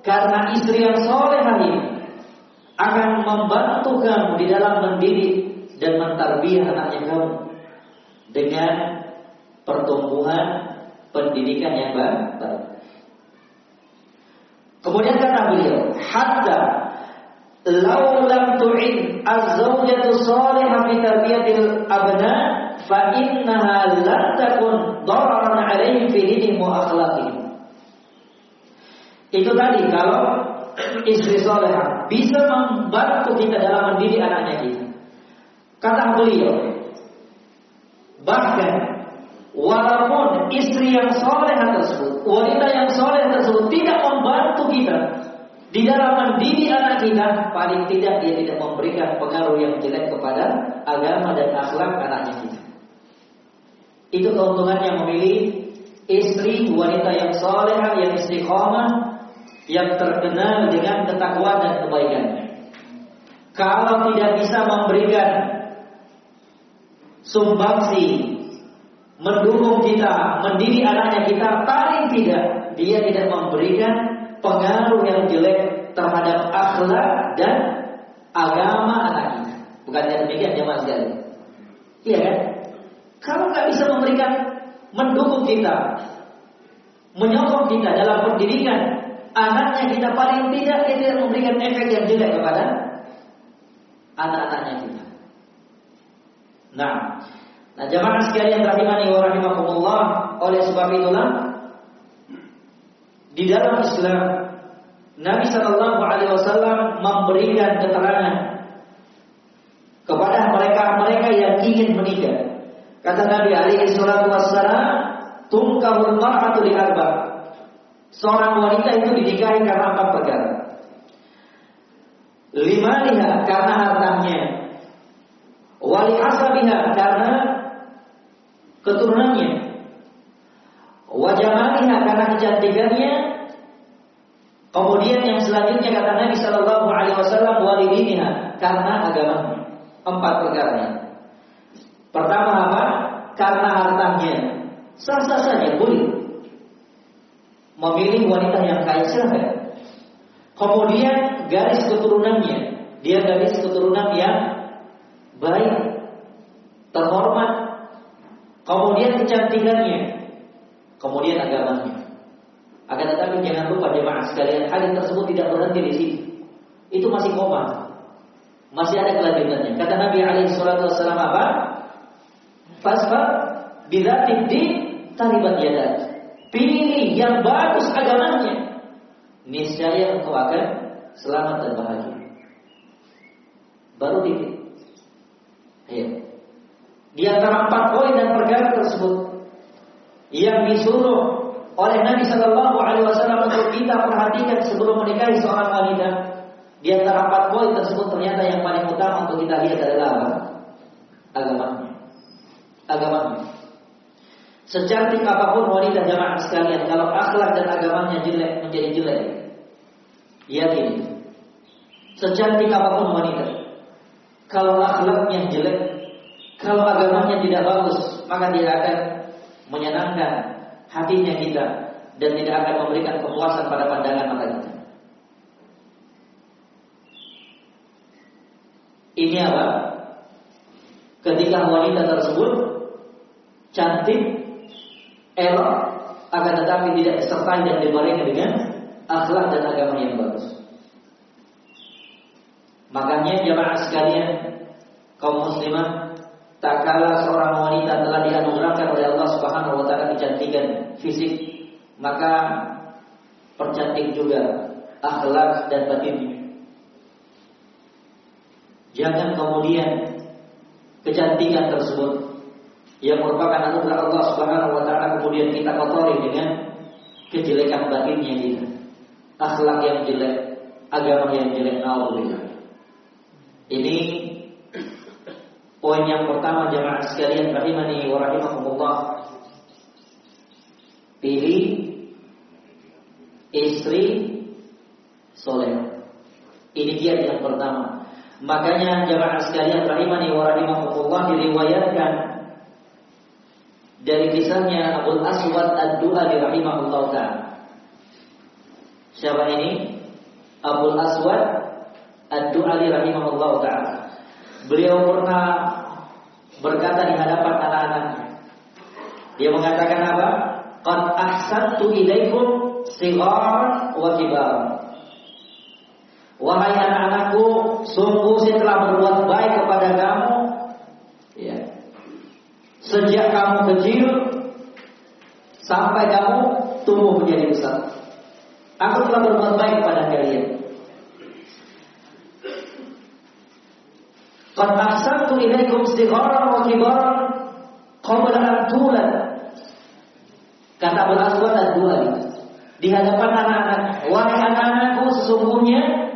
karena istri yang soleh ini akan membantu kamu di dalam mendidik dan mentarbiah anaknya kamu dengan pertumbuhan pendidikan yang baik. Kemudian kata beliau, hatta Lau lam tu'in az-zawjatu salihah fi tarbiyatil abna fa innaha lan takun dararan 'alaihim fi dinihim wa. Itu tadi kalau istri salehah bisa membantu kita dalam mendidik anaknya kita. Kata beliau, bahkan walaupun istri yang soleh tersebut, wanita yang soleh tersebut tidak membantu kita di dalam mendidik anak kita, paling tidak dia tidak memberikan pengaruh yang jelek kepada agama dan akhlak anaknya kita. Itu keuntungannya memilih istri wanita yang soleh, yang istiqomah, yang terkenal dengan ketakwaan dan kebaikan. Kalau tidak bisa memberikan sumbangsi mendukung kita, mendidik anaknya kita, paling tidak dia tidak memberikan pengaruh yang jelek terhadap akhlak dan agama anak kita. Bukannya demikian jemaah sekalian. Iya kan? Kalau nggak bisa memberikan mendukung kita, menyokong kita dalam pendidikan anaknya kita paling tidak dia tidak memberikan efek yang jelek kepada anak-anaknya kita. Nah, nah jemaah sekalian rahimani wa rahimakumullah, oleh sebab itulah di dalam Islam Nabi Shallallahu Alaihi Wasallam memberikan keterangan kepada mereka-mereka yang ingin menikah. Kata Nabi Alaihi Wasallam, tungkahul mar'atu arba. Seorang wanita itu dinikahi karena empat perkara. Lima liha karena hartanya. Wali asabiha karena keturunannya. Wajamaliha karena kecantikannya Kemudian yang selanjutnya kata Nabi Shallallahu Alaihi Wasallam walidiniha karena agamanya empat perkara. Pertama apa? Karena hartanya. Sah-sah saja boleh memilih wanita yang kaya silahkan. Kemudian garis keturunannya, dia garis keturunan yang baik, terhormat. Kemudian kecantikannya, kemudian agamanya. Akan tetapi jangan lupa jemaah sekalian, hadis tersebut tidak berhenti di sini. Itu masih koma. Masih ada kelanjutannya. Kata Nabi alaihi salatu wasallam apa? Fasfa bidzatid din taribat yadat. Pilih yang bagus agamanya. Niscaya engkau akan selamat dan bahagia. Baru titik. Ayo. Di antara empat poin dan perkara tersebut yang disuruh oleh Nabi Shallallahu Alaihi Wasallam untuk kita perhatikan sebelum menikahi seorang wanita. Di antara empat poin tersebut ternyata yang paling utama untuk kita lihat adalah apa? Agamanya. Agamanya. Secantik apa pun wanita jamaah sekalian, kalau akhlak dan agamanya jelek menjadi jelek. Yakin. Secantik apa pun wanita, kalau akhlaknya jelek, kalau agamanya tidak bagus, maka dia akan menyenangkan hatinya kita dan tidak akan memberikan kepuasan pada pandangan mata kita. Ini apa? Ketika wanita tersebut cantik, elok, akan tetapi tidak dan dibarengi dengan akhlak dan agama yang bagus. Makanya jemaah sekalian, kaum muslimah Tak kala seorang wanita telah dianugerahkan oleh Allah Subhanahu wa taala kecantikan fisik, maka percantik juga akhlak dan batinnya. Jangan kemudian kecantikan tersebut yang merupakan anugerah Allah Subhanahu wa taala kemudian kita kotori dengan kejelekan batinnya kita. Akhlak yang jelek, agama yang jelek, alhamdulillah. Ini poin yang pertama jemaah sekalian rahimani wa rahimakumullah. Pilih istri soleh. Ini dia yang pertama. Makanya jemaah sekalian rahimani wa rahimakumullah diriwayatkan dari kisahnya Abu Aswad Ad-Du'ali rahimahullah taala. Siapa ini? Abu Aswad Ad-Du'ali rahimahullah taala. Beliau pernah berkata di hadapan anak-anaknya. Dia mengatakan apa? Qad ahsantu ilaikum sigar wa kibar. Wahai anak-anakku, sungguh saya telah berbuat baik kepada kamu. Sejak kamu kecil sampai kamu tumbuh menjadi besar. Aku telah berbuat baik kepada kalian. Qad ahsantu ilaikum sigharan wa kibaran qabla an tulad. Kata Abu Aswad ad-Duali di hadapan anak-anak, wahai anak-anakku sesungguhnya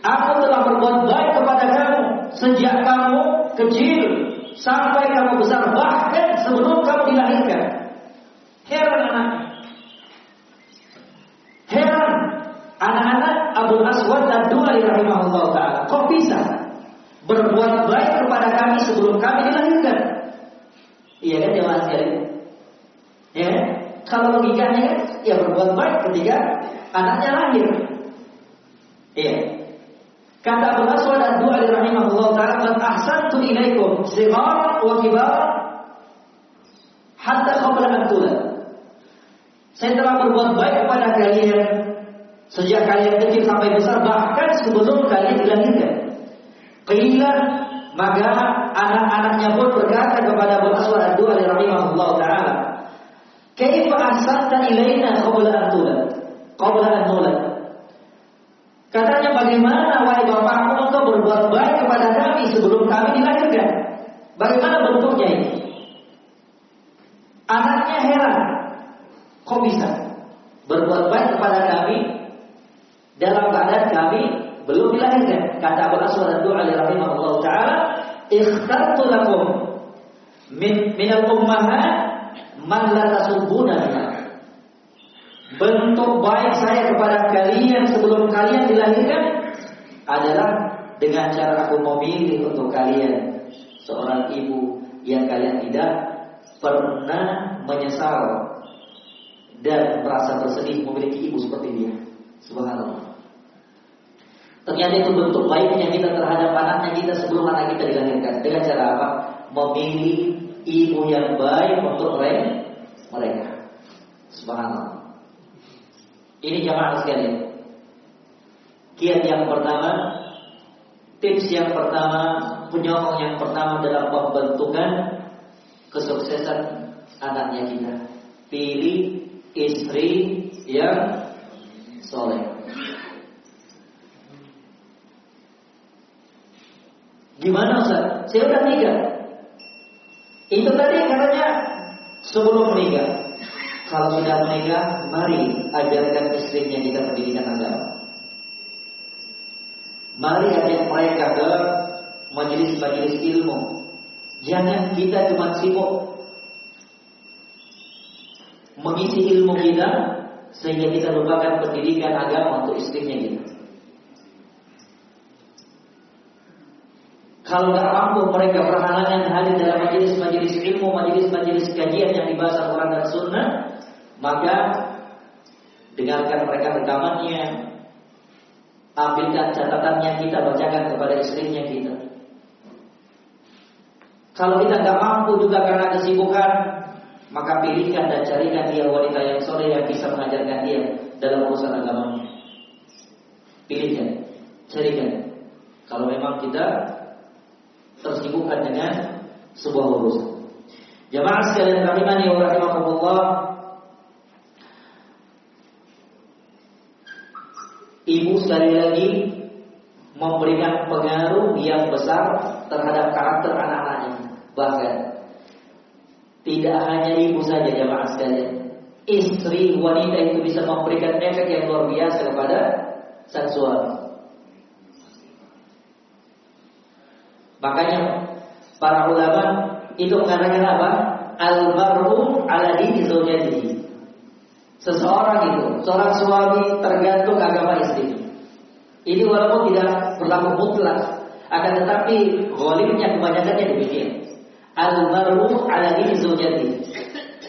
aku telah berbuat baik kepada kamu sejak kamu kecil sampai kamu besar bahkan sebelum kamu dilahirkan. Heran anak. Heran anak-anak Abu Aswad ad-Duali rahimahullah taala. Kok bisa berbuat baik kepada kami sebelum kami dilahirkan. Iya kan jemaah sekalian? Ya, kalau logikanya kan, ya berbuat baik ketika anaknya lahir. Iya. Kata Abu Aswad ad-Du'ali rahimahullah ta'ala, "Man ahsantu ilaikum sighar wa kibar hatta qabla an Saya telah berbuat baik kepada kalian sejak kalian kecil sampai besar bahkan sebelum kalian dilahirkan. Qila maka anak-anaknya pun berkata kepada Abu Aswad Ad-Du'ali rahimahullah taala, "Kaifa ahsanta ilaina qabla an tulad?" Qabla an tulad. Katanya bagaimana wahai bapakku engkau berbuat baik kepada kami sebelum kami dilahirkan? Bagaimana bentuknya ini? Anaknya heran. Kok bisa berbuat baik kepada kami dalam keadaan kami belum dilahirkan. Kata Abu Aswad Ad-Du'ali rahimahullah taala, "Ikhtartu lakum min min al-ummahat man la tasubbuna Bentuk baik saya kepada kalian sebelum kalian dilahirkan adalah dengan cara aku memilih untuk kalian seorang ibu yang kalian tidak pernah menyesal dan merasa bersedih memiliki ibu seperti dia. Subhanallah. Ternyata itu bentuk baiknya kita terhadap anaknya kita sebelum anak kita dilahirkan. Dengan cara apa? Memilih ibu yang baik untuk mereka. Subhanallah. Ini jamaah sekalian. Kiat yang pertama, tips yang pertama, penyokong yang pertama dalam pembentukan kesuksesan anaknya kita. Pilih istri yang soleh. Gimana Ustaz? Saya udah menikah. Itu tadi katanya sebelum menikah. Kalau sudah menikah, mari ajarkan istrinya kita pendidikan agama. Mari ajak mereka ke majelis-majelis ilmu. Jangan kita cuma sibuk mengisi ilmu kita sehingga kita lupakan pendidikan agama untuk istrinya kita. Kalau nggak mampu mereka berhalangan hadir dalam majelis-majelis ilmu, majelis-majelis kajian yang dibahas Al-Quran dan Sunnah, maka dengarkan mereka rekamannya, ambilkan catatannya kita bacakan kepada istrinya kita. Kalau kita nggak mampu juga karena kesibukan, maka pilihkan dan carikan dia wanita yang soleh yang bisa mengajarkan dia dalam urusan agamanya. Pilihkan, carikan. Kalau memang kita tersibukkan dengan sebuah urusan. Jamaah sekalian rahimani wa rahimakumullah. Ibu sekali lagi memberikan pengaruh yang besar terhadap karakter anak-anaknya. Bahkan Tidak hanya ibu saja jamaah sekalian. Istri wanita itu bisa memberikan efek yang luar biasa kepada sang. Makanya para ulama itu mengatakan apa? Al-mar'u ala dini zawjatihi. Seseorang itu, seorang suami tergantung agama istri. Ini walaupun tidak berlaku mutlak, akan tetapi ghalimnya kebanyakannya demikian. Al-mar'u ala dini zawjatihi.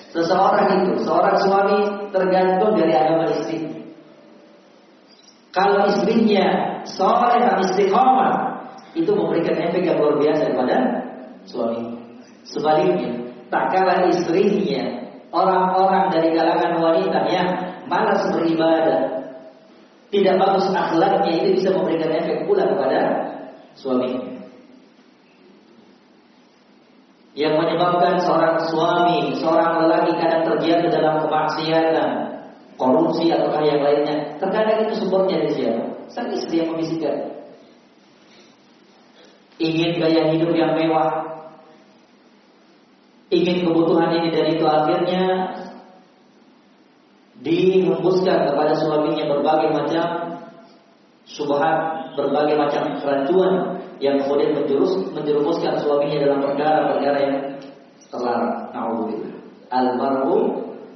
Seseorang itu, seorang suami tergantung dari agama istri. Kalau istrinya soleh dan istiqomah, itu memberikan efek yang luar biasa kepada suami. Sebaliknya, tak kalah istrinya orang-orang dari kalangan wanita yang malas beribadah, tidak bagus akhlaknya itu bisa memberikan efek pula kepada suami. Yang menyebabkan seorang suami, seorang lelaki kadang terjatuh dalam kemaksiatan, korupsi atau yang lainnya. Terkadang itu sumbernya dari siapa? Sang istri yang membisikkan. Ingin gaya hidup yang mewah, ingin kebutuhan ini dan itu akhirnya dihembuskan kepada suaminya berbagai macam subhat, berbagai macam kerancuan yang kemudian menjurus menjerumuskan suaminya dalam perkara-perkara yang terlarang. Nauzubillah. Al-mar'u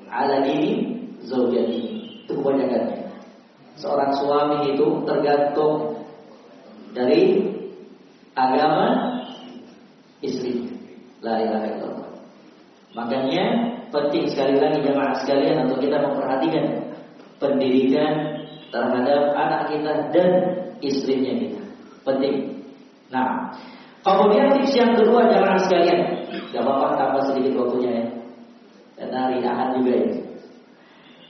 ala dini zaujati. Itu kebanyakannya. Seorang suami itu tergantung dari agama istri. La ilaha illallah. Makanya penting sekali lagi jamaah sekalian untuk kita memperhatikan pendidikan terhadap anak kita dan istrinya kita. Penting. Nah, kemudian tips yang kedua jamaah sekalian, gak apa-apa tambah sedikit waktunya ya. Dan hari Ahad juga ya.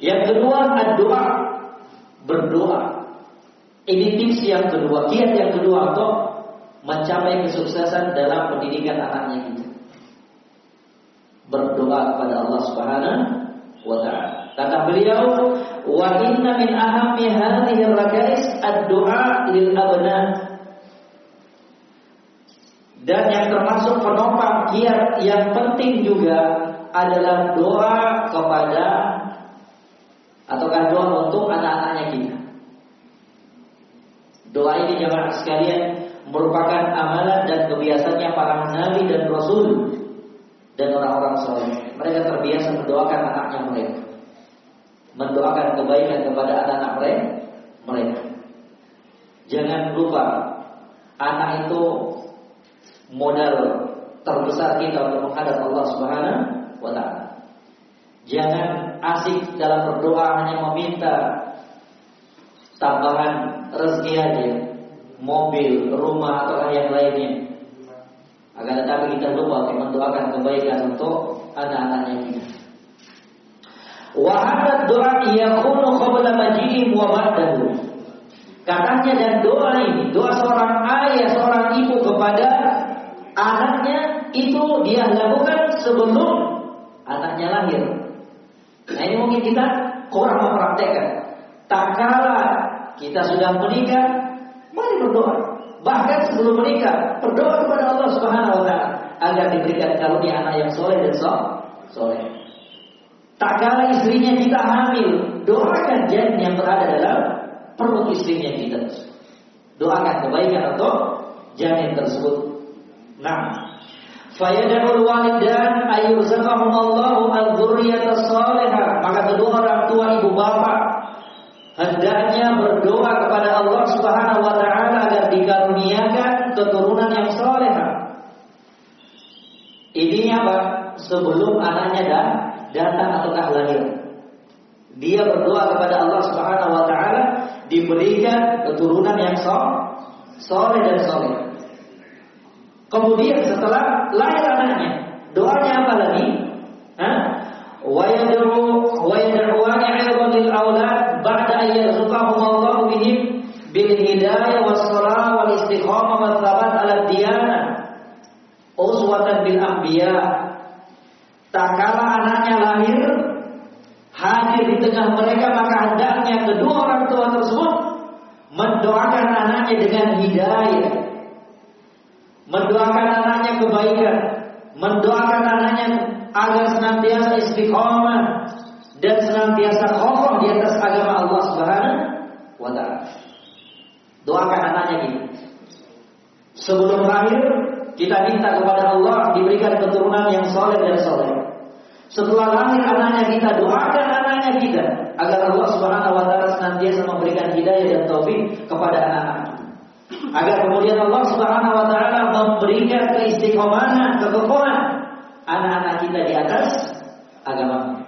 Yang kedua doa berdoa. Ini tips yang kedua, kiat yang kedua untuk mencapai kesuksesan dalam pendidikan anaknya kita berdoa kepada Allah Subhanahu wa taala. Kata beliau, "Wa inna min ahammi hadhihi rakais ad-du'a lil abna." Dan yang termasuk penopang kiat yang penting juga adalah doa kepada ataukah doa untuk anak-anaknya kita. Doa ini jamaah sekalian merupakan amalan dan kebiasaannya para nabi dan rasul dan orang-orang soleh. Mereka terbiasa mendoakan anaknya mereka, mendoakan kebaikan kepada anak-anak mereka. Mereka jangan lupa anak itu modal terbesar kita untuk menghadap Allah Subhanahu wa taala. Jangan asik dalam berdoa hanya meminta tambahan rezeki aja, mobil, rumah atau yang lainnya. Agar tetapi kita lupa untuk mendoakan kebaikan untuk anak-anaknya kita. Wa hadad doa yakunu qabla majihim wa ba'dahu. Katanya dan doa ini, doa seorang ayah, seorang ibu kepada anaknya itu dia lakukan sebelum anaknya lahir. Nah ini mungkin kita kurang mempraktekkan. Tak kala kita sudah menikah, mari berdoa. Bahkan sebelum menikah, berdoa kepada Allah Subhanahu wa taala agar diberikan karunia anak yang soleh dan soleh. Tak kala istrinya kita hamil, doakan janin yang berada dalam perut istrinya kita. Doakan kebaikan untuk janin tersebut. Nah, Fayadahul walidan ayyurzaqahum Allahu al-dzurriyyata salihah. Maka kedua orang tua ibu bapak hendaknya berdoa kepada Allah Subhanahu wa taala agar dikaruniakan keturunan yang saleh. Ini apa? Sebelum anaknya dah datang ataukah lahir. Dia berdoa kepada Allah Subhanahu wa taala diberikan keturunan yang saleh dan saleh. Kemudian setelah lahir anaknya, doanya apa lagi? Hah? Wa yad'u wa yad'uani 'aydan lil aulad ba'da an yarzuqahum Allah bihim bil hidayah was salah wal istiqamah wa thabat ala diyana uswatan bil anbiya. Tak kala anaknya lahir hadir di tengah mereka maka hendaknya kedua orang tua tersebut mendoakan anaknya dengan hidayah. Mendoakan anaknya kebaikan. Mendoakan anaknya agar senantiasa istiqomah dan senantiasa kokoh di atas agama Allah Subhanahu wa taala. Doakan anaknya kita. Sebelum lahir kita minta kepada Allah diberikan keturunan yang soleh dan soleh. Setelah lahir anaknya kita doakan anaknya kita agar Allah Subhanahu wa taala senantiasa memberikan hidayah dan taufik kepada anak-anak Agar kemudian Allah Subhanahu wa taala memberikan keistiqomahan, kekokohan anak-anak kita di atas agama.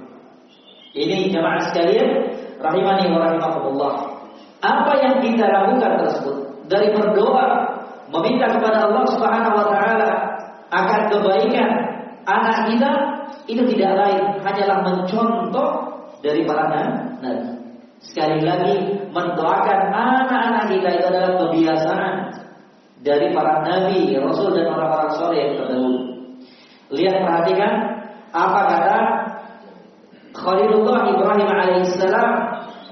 Ini jemaah sekalian, rahimani wa rahimakumullah. Apa yang kita lakukan tersebut dari berdoa meminta kepada Allah Subhanahu wa taala akan kebaikan anak kita itu tidak lain hanyalah mencontoh dari para nabi. Sekali lagi mendoakan anak-anak kita itu adalah kebiasaan dari para nabi, rasul dan orang-orang soleh yang terdahulu. Lihat perhatikan apa kata Khalilullah Ibrahim alaihissalam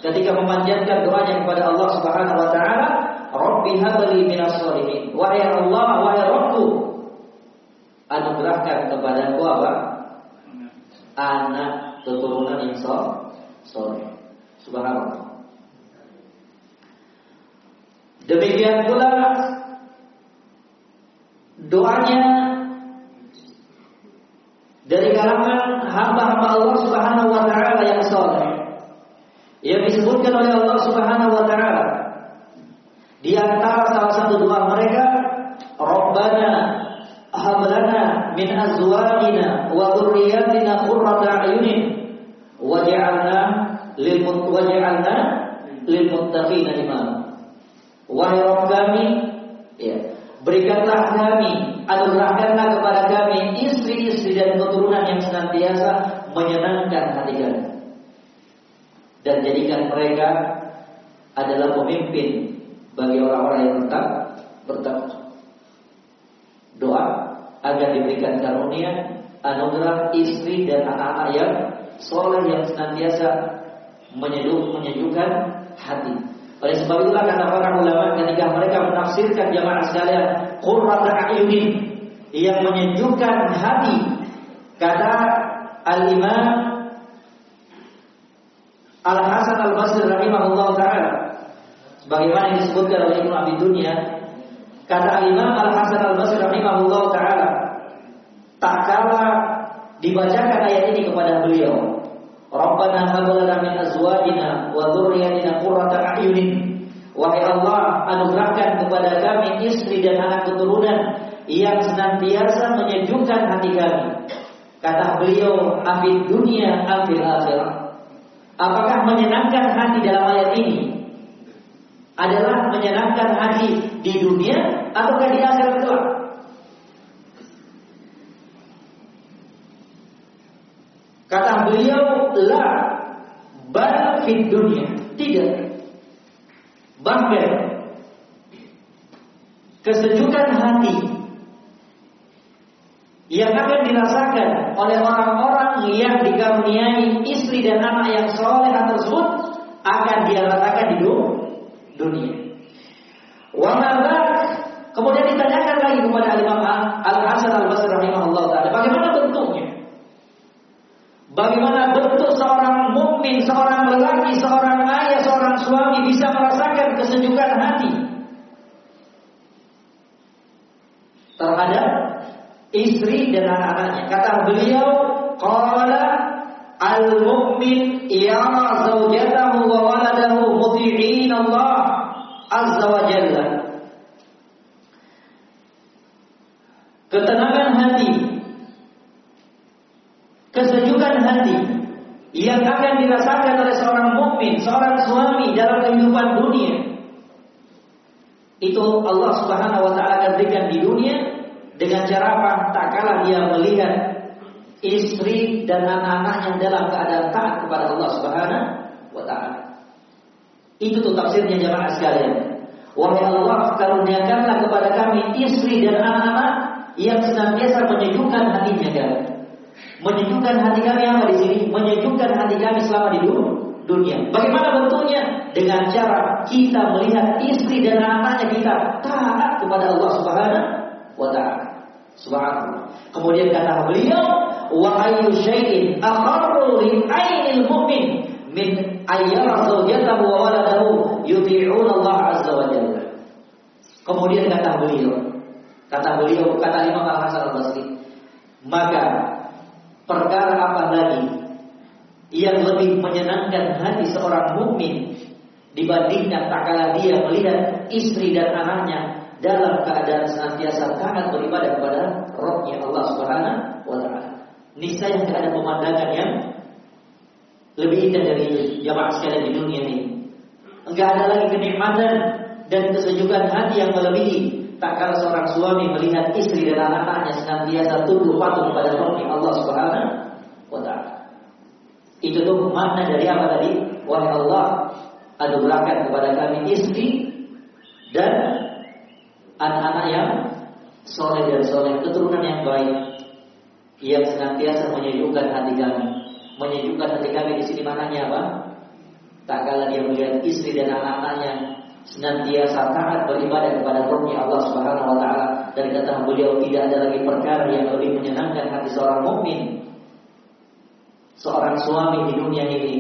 ketika memanjatkan doanya kepada Allah Subhanahu wa taala, "Rabbi habli minas solihin." Wahai Allah, wahai Rabbku, anugerahkan kepadaku apa? Anak keturunan yang soleh. Subhanallah. Demikian pula doanya dari kalangan hamba-hamba Allah Subhanahu wa taala yang saleh. Yang disebutkan oleh Allah Subhanahu wa taala di antara salah satu doa mereka, Rabbana hab lana min azwajina wa dhurriyyatina qurrata a'yunin waj'alna lil waj'alna lil muttaqina imama. Wahai Rabb kami, ya, berikanlah kami, anugerahkanlah kepada kami istri-istri dan keturunan yang senantiasa menyenangkan hati kami. Dan jadikan mereka adalah pemimpin bagi orang-orang yang tetap bertakwa. Doa agar diberikan karunia, anugerah istri dan anak-anak yang soleh yang senantiasa menyejuk, menyejukkan hati. Oleh sebab itulah kata para ulama ketika mereka menafsirkan jamaah sekalian qurrata a'yunin yang menyejukkan hati. Kata Al-Imam Al-Hasan Al-Basri rahimahullah taala sebagaimana disebutkan oleh Ibnu Abi Dunya kata Al-Imam Al-Hasan Al-Basri rahimahullah taala tak kala dibacakan ayat ini kepada beliau Rabbana hab lana min azwajina wa dzurriyyatina qurrata a'yunin. Wahai Allah, anugerahkan kepada kami istri dan anak keturunan yang senantiasa menyejukkan hati kami. Kata beliau, afid dunia, afid akhirat. Apakah menyenangkan hati dalam ayat ini? Adalah menyenangkan hati di dunia ataukah di akhirat kelak? Kata beliau, la bal fid dunia. Tidak. Bahkan kesejukan hati yang akan dirasakan oleh orang-orang yang dikaruniai istri dan anak yang soleh tersebut akan dia rasakan di dunia. Wa kemudian ditanyakan lagi kepada Imam Al-Hasan Al-Basri rahimahullah taala, bagaimana bentuknya? Bagaimana bentuk seorang mukmin, seorang lelaki, seorang ayah, seorang suami bisa merasakan kesejukan hati terhadap istri dan anak-anaknya. Kata beliau, qala al-mu'min yara zawjatahu wa waladahu muti'in Allah azza wa jalla. Ketenangan hati kesejukan hati yang akan dirasakan oleh seorang mukmin, seorang suami dalam kehidupan dunia. Itu Allah Subhanahu wa taala akan berikan di dunia dengan cara apa? Tak kalah dia melihat istri dan anak-anaknya dalam keadaan taat kepada Allah Subhanahu wa taala. Itu tuh tafsirnya jemaah sekalian. Wahai Allah, karuniakanlah kepada kami istri dan anak-anak yang senantiasa menyejukkan hatinya kami menyejukkan hati kami apa di sini? Menyejukkan hati kami selama di dunia. Bagaimana bentuknya? Dengan cara kita melihat istri dan anak-anaknya kita taat kepada Allah Subhanahu wa taala. Subhanallah. Kemudian kata beliau, wa ayyu syai'in akharru li ainil mu'min min ayyara zawjatahu wa waladahu yuti'un Allah azza wa jalla. Kemudian kata beliau, kata beliau, kata Imam Al Hasan Al Basri, maka perkara apa lagi yang lebih menyenangkan hati seorang mukmin dibandingkan tak kala dia melihat istri dan anaknya dalam keadaan senantiasa taat beribadah kepada Rabbnya Allah Subhanahu wa taala. Niscaya tidak ada pemandangan yang lebih indah dari jamaah sekalian di dunia ini. Enggak ada lagi kenikmatan dan kesejukan hati yang melebihi tak kala seorang suami melihat istri dan anak-anaknya senantiasa tunduk patuh kepada Rabbnya Allah Subhanahu wa taala. Itu tuh makna dari apa tadi? Wahai Allah, anugerahkan kepada kami istri dan anak-anak yang soleh dan soleh, keturunan yang baik, yang senantiasa menyejukkan hati kami. Menyejukkan hati kami di sini maknanya apa? Tak kala dia melihat istri dan anak-anaknya senantiasa taat beribadah kepada Rabbnya Allah Subhanahu wa taala dan kata beliau tidak ada lagi perkara yang lebih menyenangkan hati seorang mukmin seorang suami di dunia ini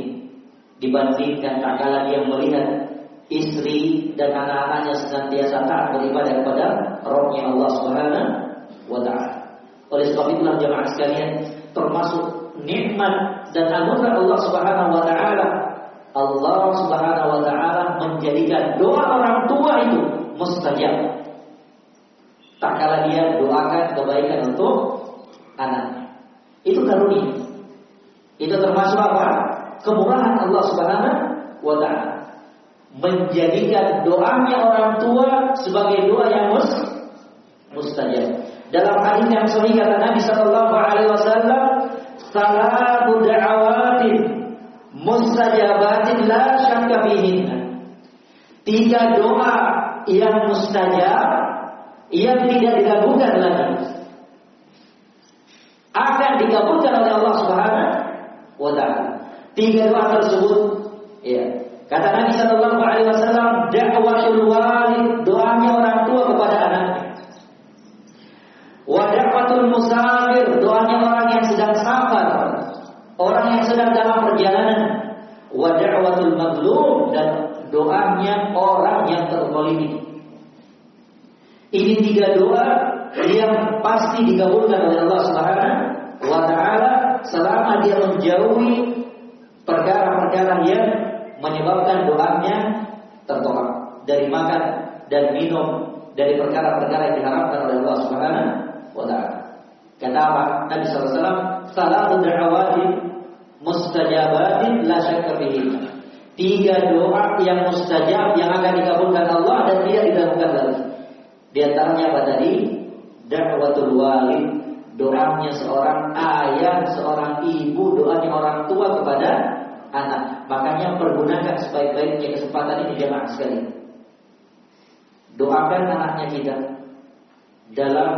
dibandingkan tak kala dia melihat istri dan anak-anaknya senantiasa taat beribadah kepada Rabbnya Allah Subhanahu wa taala. Oleh sebab itulah jemaah sekalian termasuk nikmat dan anugerah Allah Subhanahu wa taala Allah Subhanahu wa taala menjadikan doa orang tua itu mustajab. Tak kala dia doakan kebaikan untuk anaknya. Itu karunia. Itu termasuk apa? Kemurahan Allah Subhanahu wa taala menjadikan doanya orang tua sebagai doa yang mus mustajab. Dalam hadis yang sahih kata Nabi sallallahu alaihi wasallam, "Salatu da'awatin mustajabatin la syakka fihinna." Tiga doa yang mustajab yang tidak dikabulkan lagi akan dikabulkan oleh Allah Subhanahu wa taala. Tiga doa tersebut ya, Kata Nabi Shallallahu Alaihi Wasallam, dakwatul walid, doanya orang tua kepada anaknya. Wadafatul musafir, doanya orang yang sedang safar, orang yang sedang dalam perjalanan. Wadafatul maghlub dan doanya orang yang terzalimi. Ini tiga doa yang pasti dikabulkan oleh Allah Subhanahu wa taala selama dia menjauhi perkara-perkara yang menyebabkan doanya tertolak dari makan dan minum dari perkara-perkara yang diharapkan oleh Allah Subhanahu wa taala. Kata apa? Nabi wasallam, "Salatu da'awatin mustajabatin la syakka fihi." Tiga doa yang mustajab yang akan dikabulkan Allah dan tidak diragukan lagi. Di antaranya apa tadi? Da'watul walid, doanya seorang ayah, seorang ibu, doanya orang tua kepada anak. Makanya pergunakan sebaik-baiknya kesempatan ini jemaah sekali. Doakan anaknya kita dalam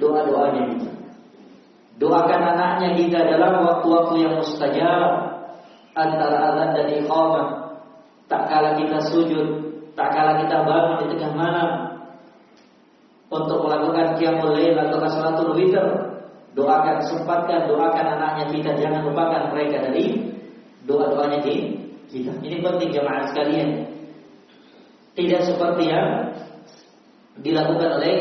doa-doanya kita. Doakan anaknya kita dalam waktu-waktu yang mustajab antara azan dan iqamah. Tak kala kita sujud, tak kala kita bangun di tengah malam untuk melakukan qiyamul lail atau salatul witir. Doakan, sempatkan doakan anaknya kita, jangan lupakan mereka dari doa-doanya di kita. Ini penting jemaah sekalian. Tidak seperti yang dilakukan oleh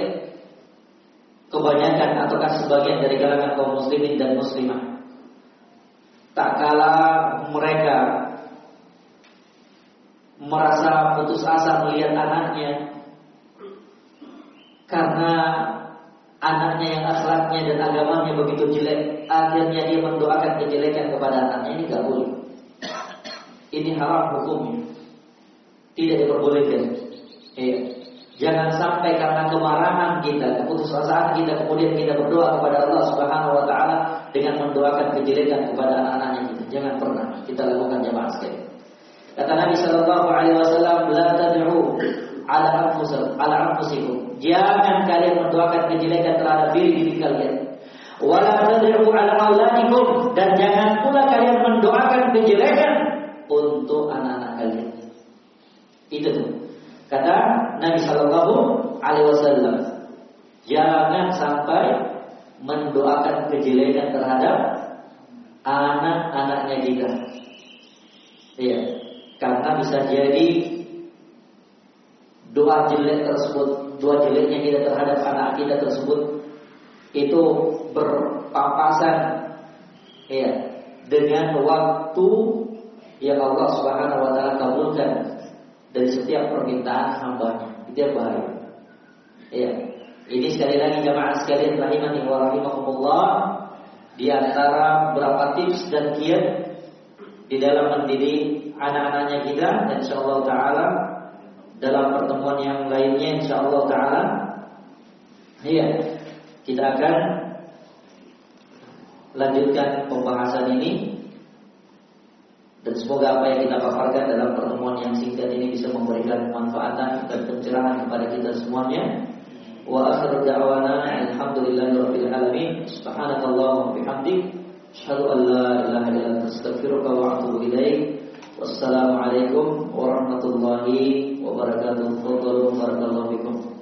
kebanyakan ataukah sebagian dari kalangan kaum muslimin dan muslimah. Tak kala mereka merasa putus asa melihat anaknya karena anaknya yang akhlaknya dan agamanya begitu jelek, akhirnya dia mendoakan kejelekan kepada anaknya ini gak boleh. Ini haram hukumnya. Tidak diperbolehkan. Iya. Jangan sampai karena kemarahan kita, keputusasaan kita, kemudian kita berdoa kepada Allah Subhanahu wa taala dengan mendoakan kejelekan kepada anak-anaknya kita. Jangan pernah kita lakukan jamaah sekali. Kata Nabi sallallahu alaihi wasallam, "La tad'u ala anfusikum, ala anfusikum." Jangan kalian mendoakan kejelekan terhadap diri diri kalian. Wala tad'u ala auladikum dan jangan pula kalian mendoakan kejelekan untuk anak-anak kalian. Itu. Kata Nabi Shallallahu Alaihi Wasallam. Jangan sampai mendoakan kejelekan terhadap anak-anaknya kita. Iya, karena bisa jadi doa jelek tersebut, doa jeleknya kita terhadap anak kita tersebut itu berpapasan ya dengan waktu yang Allah Subhanahu wa taala kabulkan dari setiap permintaan hambanya. Itu yang bahaya. Ya. Ini sekali lagi jamaah sekalian rahimani wa rahimakumullah di antara beberapa tips dan kiat di dalam mendidik anak-anaknya kita dan insyaallah taala dalam pertemuan yang lainnya insyaallah taala iya kita akan lanjutkan pembahasan ini dan semoga apa yang kita paparkan dalam pertemuan yang singkat ini bisa memberikan manfaat dan pencerahan kepada kita semuanya. Wa akhiru da'wana alhamdulillahi rabbil alamin. Subhanakallahumma wa bihamdik asyhadu an la ilaha illa anta astaghfiruka wa atubu ilaik. Wassalamualaikum warahmatullahi wabarakatuh. Barakallahu fikum.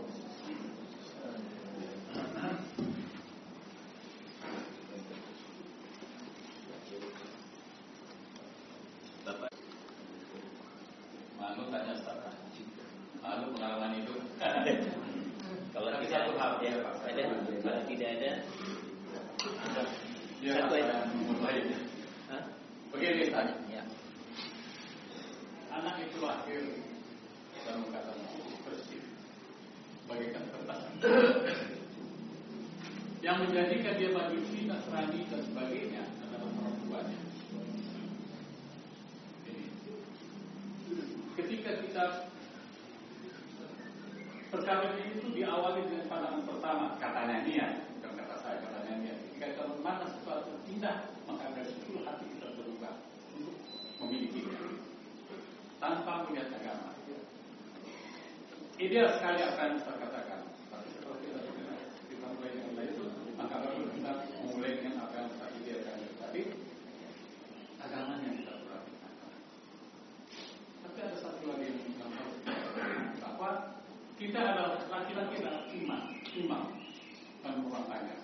Ideal sekali apa yang saya katakan. Tapi setelah kita kita mulai dengan lain itu, maka baru kita mulai dengan apa yang kita idealkan. Tapi agamanya kita perhatikan. Tapi ada satu lagi yang harus kita bahwa kita adalah laki-laki adalah imam, imam dan rumah tangga.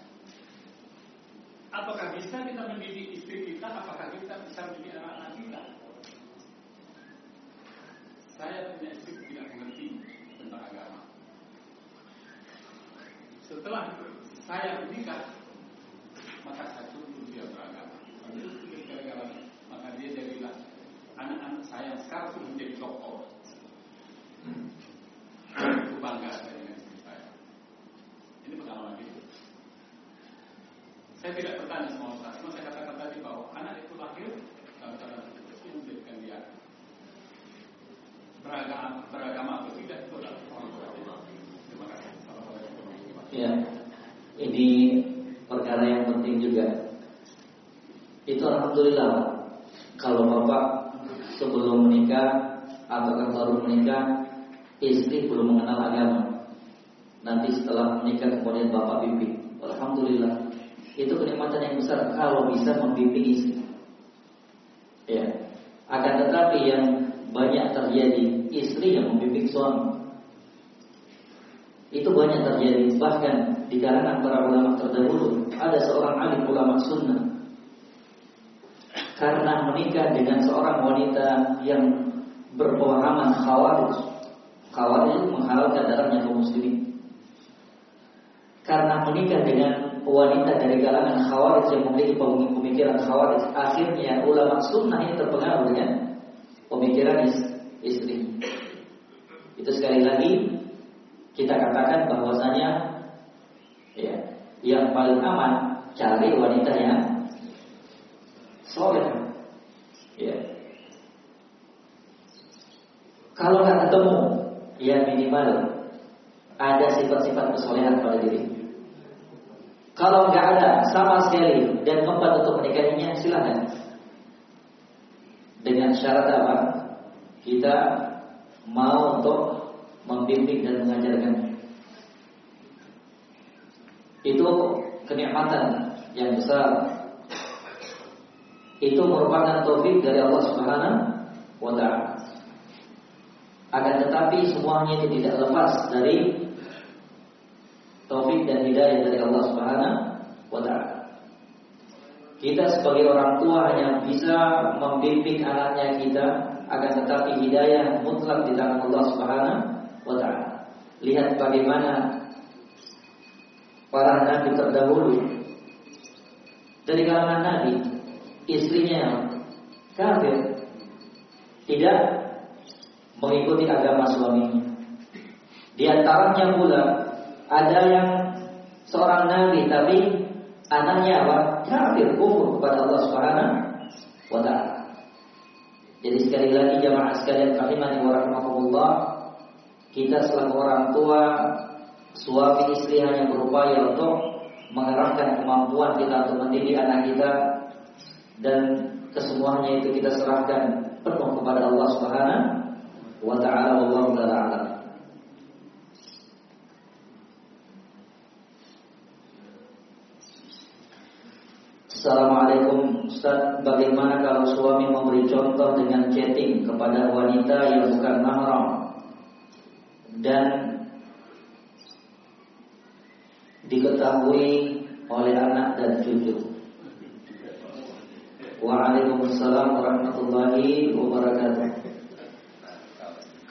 Apakah bisa kita mendidik istri kita? Apakah kita bisa mendidik anak-anak kita? Saya punya istri tidak mengerti tentang agama. Setelah saya menikah, maka saya suruh dia beragama. Maka dia jadilah anak-anak saya yang sekarang sudah menjadi dokter. Itu bangga saya dengan istri saya. Ini pengalaman itu. Saya tidak bertanya sama Ustaz, cuma saya katakan tadi bahwa anak itu lahir dalam keadaan seperti itu menjadikan dia beragama, beragama atau tidak itu adalah Terima kasih. Ya, ini perkara yang penting juga. Itu alhamdulillah kalau bapak sebelum menikah atau kan baru menikah istri belum mengenal agama. Nanti setelah menikah kemudian bapak bimbing. Alhamdulillah itu kenikmatan yang besar kalau bisa membimbing istri. Ya. Akan tetapi yang banyak terjadi istri yang membimbing suami. Itu banyak terjadi bahkan di kalangan para ulama terdahulu ada seorang alim ulama sunnah karena menikah dengan seorang wanita yang berpemahaman khawarij khawarij menghalalkan darahnya kaum muslimin karena menikah dengan wanita dari kalangan khawarij yang memiliki pemikiran khawarij akhirnya ulama sunnah ini terpengaruh dengan pemikiran istri. Itu sekali lagi kita katakan bahwasanya ya, yang paling aman cari wanita yang soleh. Ya. Kalau nggak ketemu, ya minimal ada sifat-sifat kesolehan pada diri. Kalau nggak ada sama sekali dan tempat untuk menikahinya, silakan. Dengan syarat apa? Kita mau untuk membimbing dan mengajarkan. Itu kenikmatan yang besar. Itu merupakan taufik dari Allah Subhanahu wa taala. Akan tetapi semuanya itu tidak lepas dari taufik dan hidayah dari Allah Subhanahu wa. Kita sebagai orang tua hanya bisa membimbing anaknya kita akan tetapi hidayah mutlak di tangan Allah Subhanahu wa. Lihat bagaimana para nabi terdahulu dari kalangan nabi istrinya kafir tidak mengikuti agama suaminya. Di antaranya pula ada yang seorang nabi tapi anaknya apa? Kafir kufur kepada Allah Subhanahu wa taala. Jadi sekali lagi jamaah sekalian rahimani wa rahimakumullah, kita selaku orang tua, suami istri hanya berupaya untuk mengerahkan kemampuan kita untuk mendidik anak kita dan kesemuanya itu kita serahkan penuh kepada Allah Subhanahu wa taala wallahu taala Assalamualaikum Ustaz. Bagaimana kalau suami memberi contoh dengan chatting kepada wanita yang bukan mahram? Dan Diketahui oleh anak dan cucu Waalaikumsalam warahmatullahi wabarakatuh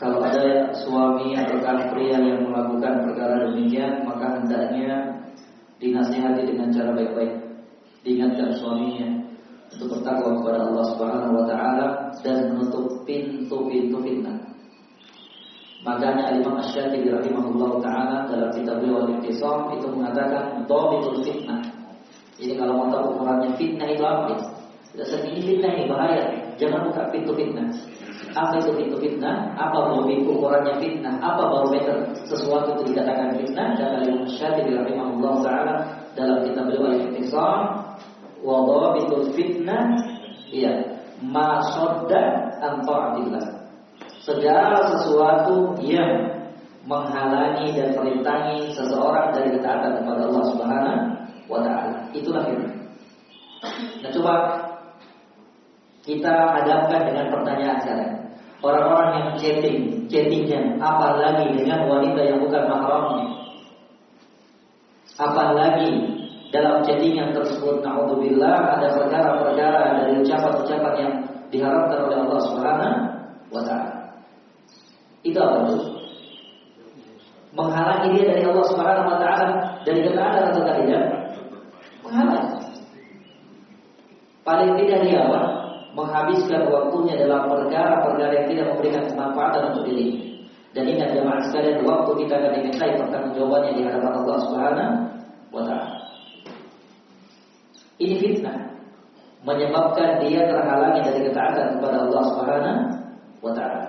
Kalau ada suami atau pria yang melakukan perkara demikian Maka hendaknya dinasihati dengan cara baik-baik diingatkan suaminya untuk bertakwa kepada Allah Subhanahu wa taala dan menutup pintu-pintu fitnah. Makanya Imam Asy-Syafi'i rahimahullah taala dalam kitab beliau itu mengatakan dhabitul fitnah. Jadi kalau mau tahu ukurannya fitnah itu apa? Dasar ini fitnah ini bahaya. Jangan buka pintu fitnah. Apa itu pintu fitnah? Apa barometer ukurannya fitnah? Apa barometer sesuatu itu dikatakan fitnah? Dan Imam Asy-Syafi'i rahimahullah taala dalam kitab beliau Al-Iqtisam wa fitnah iya ma sadda an Segala sesuatu yang menghalangi dan merintangi seseorang dari ketaatan kepada Allah Subhanahu wa taala. Itulah fitnah. Nah, coba kita hadapkan dengan pertanyaan sekarang. Orang-orang yang chatting, chattingnya apalagi dengan wanita yang bukan mahramnya. Apalagi dalam chattingan tersebut naudzubillah ada perkara-perkara dari ucapan-ucapan yang diharapkan oleh Allah Subhanahu wa taala. Itu apa itu? Menghalangi dia dari Allah Subhanahu wa taala dari ketaatan atau tidak? Menghalangi. Paling tidak dia apa? Menghabiskan waktunya dalam perkara-perkara yang tidak memberikan kemanfaatan untuk diri. Dan ingat jemaah sekalian, waktu kita akan dimintai pertanggungjawabannya di hadapan Allah Subhanahu wa taala. Ini fitnah menyebabkan dia terhalangi dari ketaatan kepada Allah Subhanahu wa taala.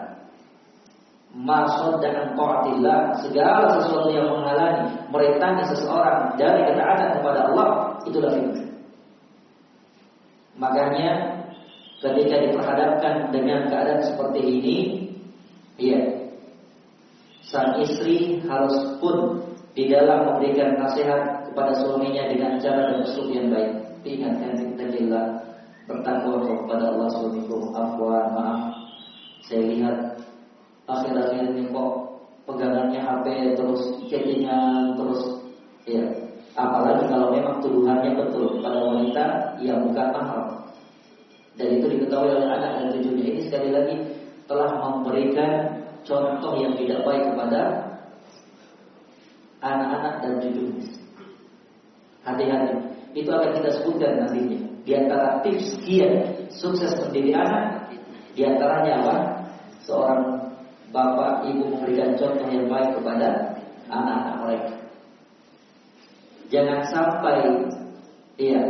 Dan taatillah segala sesuatu yang menghalangi, merintangi seseorang dari ketaatan kepada Allah itulah fitnah. Makanya ketika diperhadapkan dengan keadaan seperti ini, ya, sang istri harus pun di dalam memberikan nasihat kepada suaminya dengan cara dan usul yang baik. Ingatkan kita bertakwa kepada Allah Subhanahu afwan maaf saya lihat akhir-akhir ini kok pegangannya HP terus chattingan terus ya apalagi kalau memang tuduhannya betul pada wanita yang bukan mahal dan itu diketahui oleh anak dan cucunya ini sekali lagi telah memberikan contoh yang tidak baik kepada anak-anak dan cucunya hati-hati itu akan kita sebutkan nantinya. Di antara tips kiat sukses mendidik anak, di antaranya apa? Seorang bapak ibu memberikan contoh yang baik kepada anak-anak mereka. Jangan sampai iya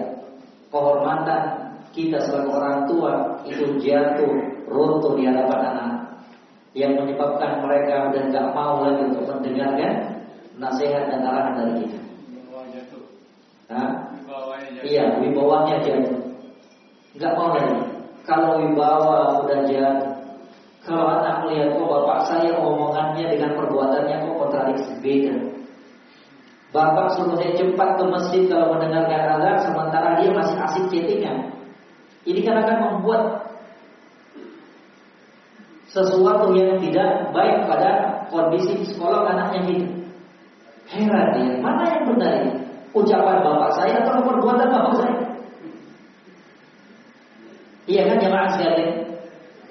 kehormatan kita sebagai orang tua itu jatuh runtuh di hadapan anak yang menyebabkan mereka dan gak mau lagi untuk mendengarkan nasihat dan arahan dari kita. Hah? Iya, wibawanya jatuh. Enggak mau lagi. Kalau wibawa udah jatuh. Kalau anak melihat kok bapak saya omongannya dengan perbuatannya kok kontradiksi beda. Bapak suruh saya cepat ke masjid kalau mendengarkan azan sementara dia masih asik chattingan. Ini kan akan membuat sesuatu yang tidak baik pada kondisi psikolog anaknya kita. Heran dia, mana yang benar ini? Ucapan bapak saya atau perbuatan bapak saya? Iya kan jemaah sekalian?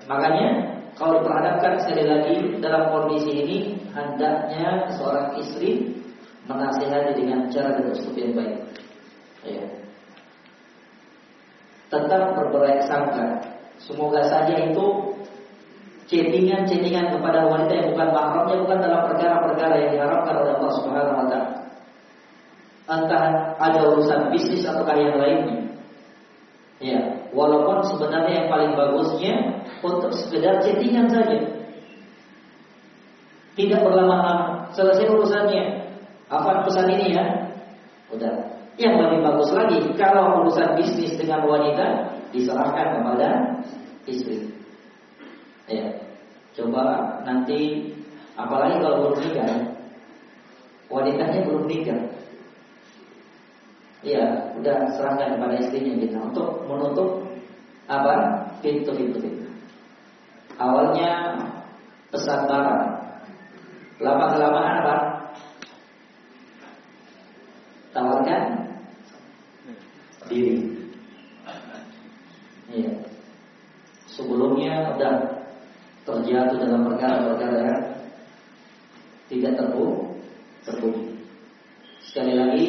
Makanya kalau diperhadapkan sekali lagi dalam kondisi ini hendaknya seorang istri menasihati dengan cara dan yang baik. Ya. Tetap berbaik sangka. Semoga saja itu chattingan-chattingan kepada wanita yang bukan mahramnya bukan dalam perkara-perkara yang diharapkan oleh Allah Subhanahu wa taala. Entah ada urusan bisnis ataukah yang lainnya. Ya, walaupun sebenarnya yang paling bagusnya untuk sekedar chattingan saja. Tidak berlama-lama, selesai urusannya. Apa pesan ini ya? Udah. Yang lebih bagus lagi, kalau urusan bisnis dengan wanita diserahkan kepada istri. Ya. Coba nanti apalagi kalau belum nikah. Wanitanya belum nikah. Ya, udah serahkan kepada istrinya kita untuk menutup apa? Pintu-pintu kita. Awalnya pesan barang. Lama kelamaan apa? Diri. Iya. Sebelumnya udah terjatuh dalam perkara-perkara yang tidak terbu terpuji. Sekali lagi,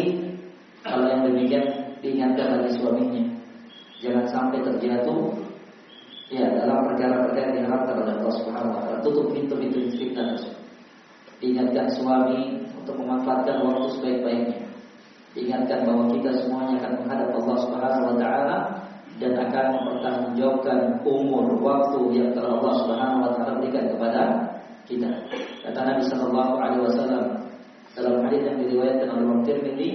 kalau yang demikian diingatkan bagi suaminya, jangan sampai terjatuh ya dalam perkara-perkara yang diharapkan oleh Allah Subhanahu wa taala. Tutup pintu-pintu fitnah tersebut. Diingatkan suami untuk memanfaatkan waktu sebaik-baiknya. Diingatkan bahwa kita semuanya akan menghadap Allah Subhanahu wa taala dan akan mempertanggungjawabkan umur waktu yang telah Allah Subhanahu wa taala berikan kepada kita. Kata Nabi sallallahu alaihi wasallam dalam hadis yang diriwayatkan oleh Imam Tirmidzi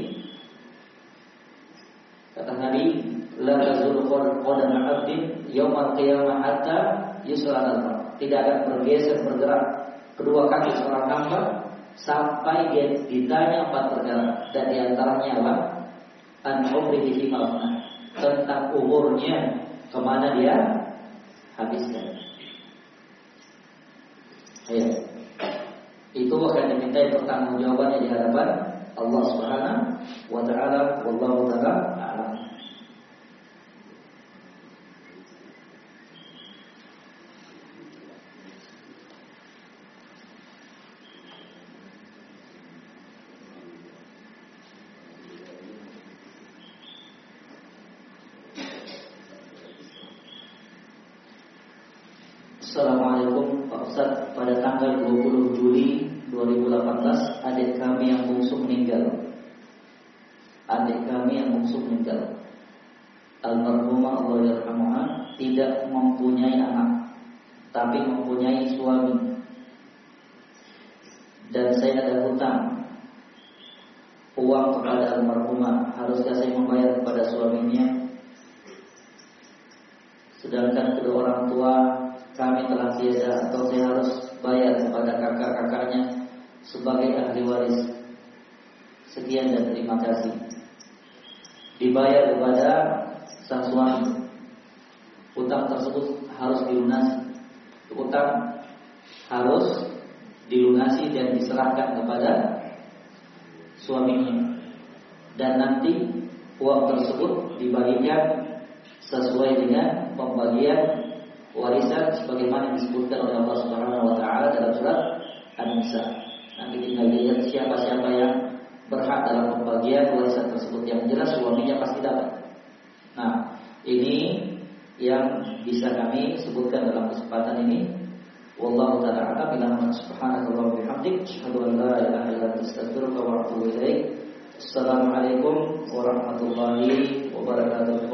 kata Nabi la tazul qadam 'abdin yaumil qiyamah hatta yusra Tidak akan bergeser bergerak kedua kaki seorang hamba sampai dia ditanya empat perkara dan di antaranya apa? An umrihi tentang umurnya ke mana dia habiskan. Ya. Itu akan diminta pertanggungjawabannya di hadapan Allah Subhanahu wa taala wallahu taala a'lam. Assalamualaikum Pak Ustaz Pada tanggal 20 Juli 2018 Adik kami yang bungsu meninggal. Adik kami yang bungsu meninggal. Almarhumah Allah Yarhamuha Tidak mempunyai anak Tapi mempunyai suami. Dan saya ada hutang. Uang kepada almarhumah Haruskah saya membayar kepada suaminya? Sedangkan kedua orang tua kami telah tiada atau saya harus bayar kepada kakak-kakaknya sebagai ahli waris. Sekian dan terima kasih. Dibayar kepada sang suami. Utang tersebut harus dilunasi. Utang harus dilunasi dan diserahkan kepada suaminya. Dan nanti uang tersebut dibagikan sesuai dengan pembagian warisan sebagaimana disebutkan oleh Allah Subhanahu wa taala dalam surat An-Nisa. Nanti tinggal lihat siapa-siapa yang berhak dalam pembagian warisan tersebut yang jelas suaminya pasti dapat. Nah, ini yang bisa kami sebutkan dalam kesempatan ini. Wallahu taala a'lam bila subhanallahi wa bihamdik asyhadu an la ilaha illa anta astaghfiruka wa atubu ilaik. Assalamualaikum warahmatullahi wabarakatuh.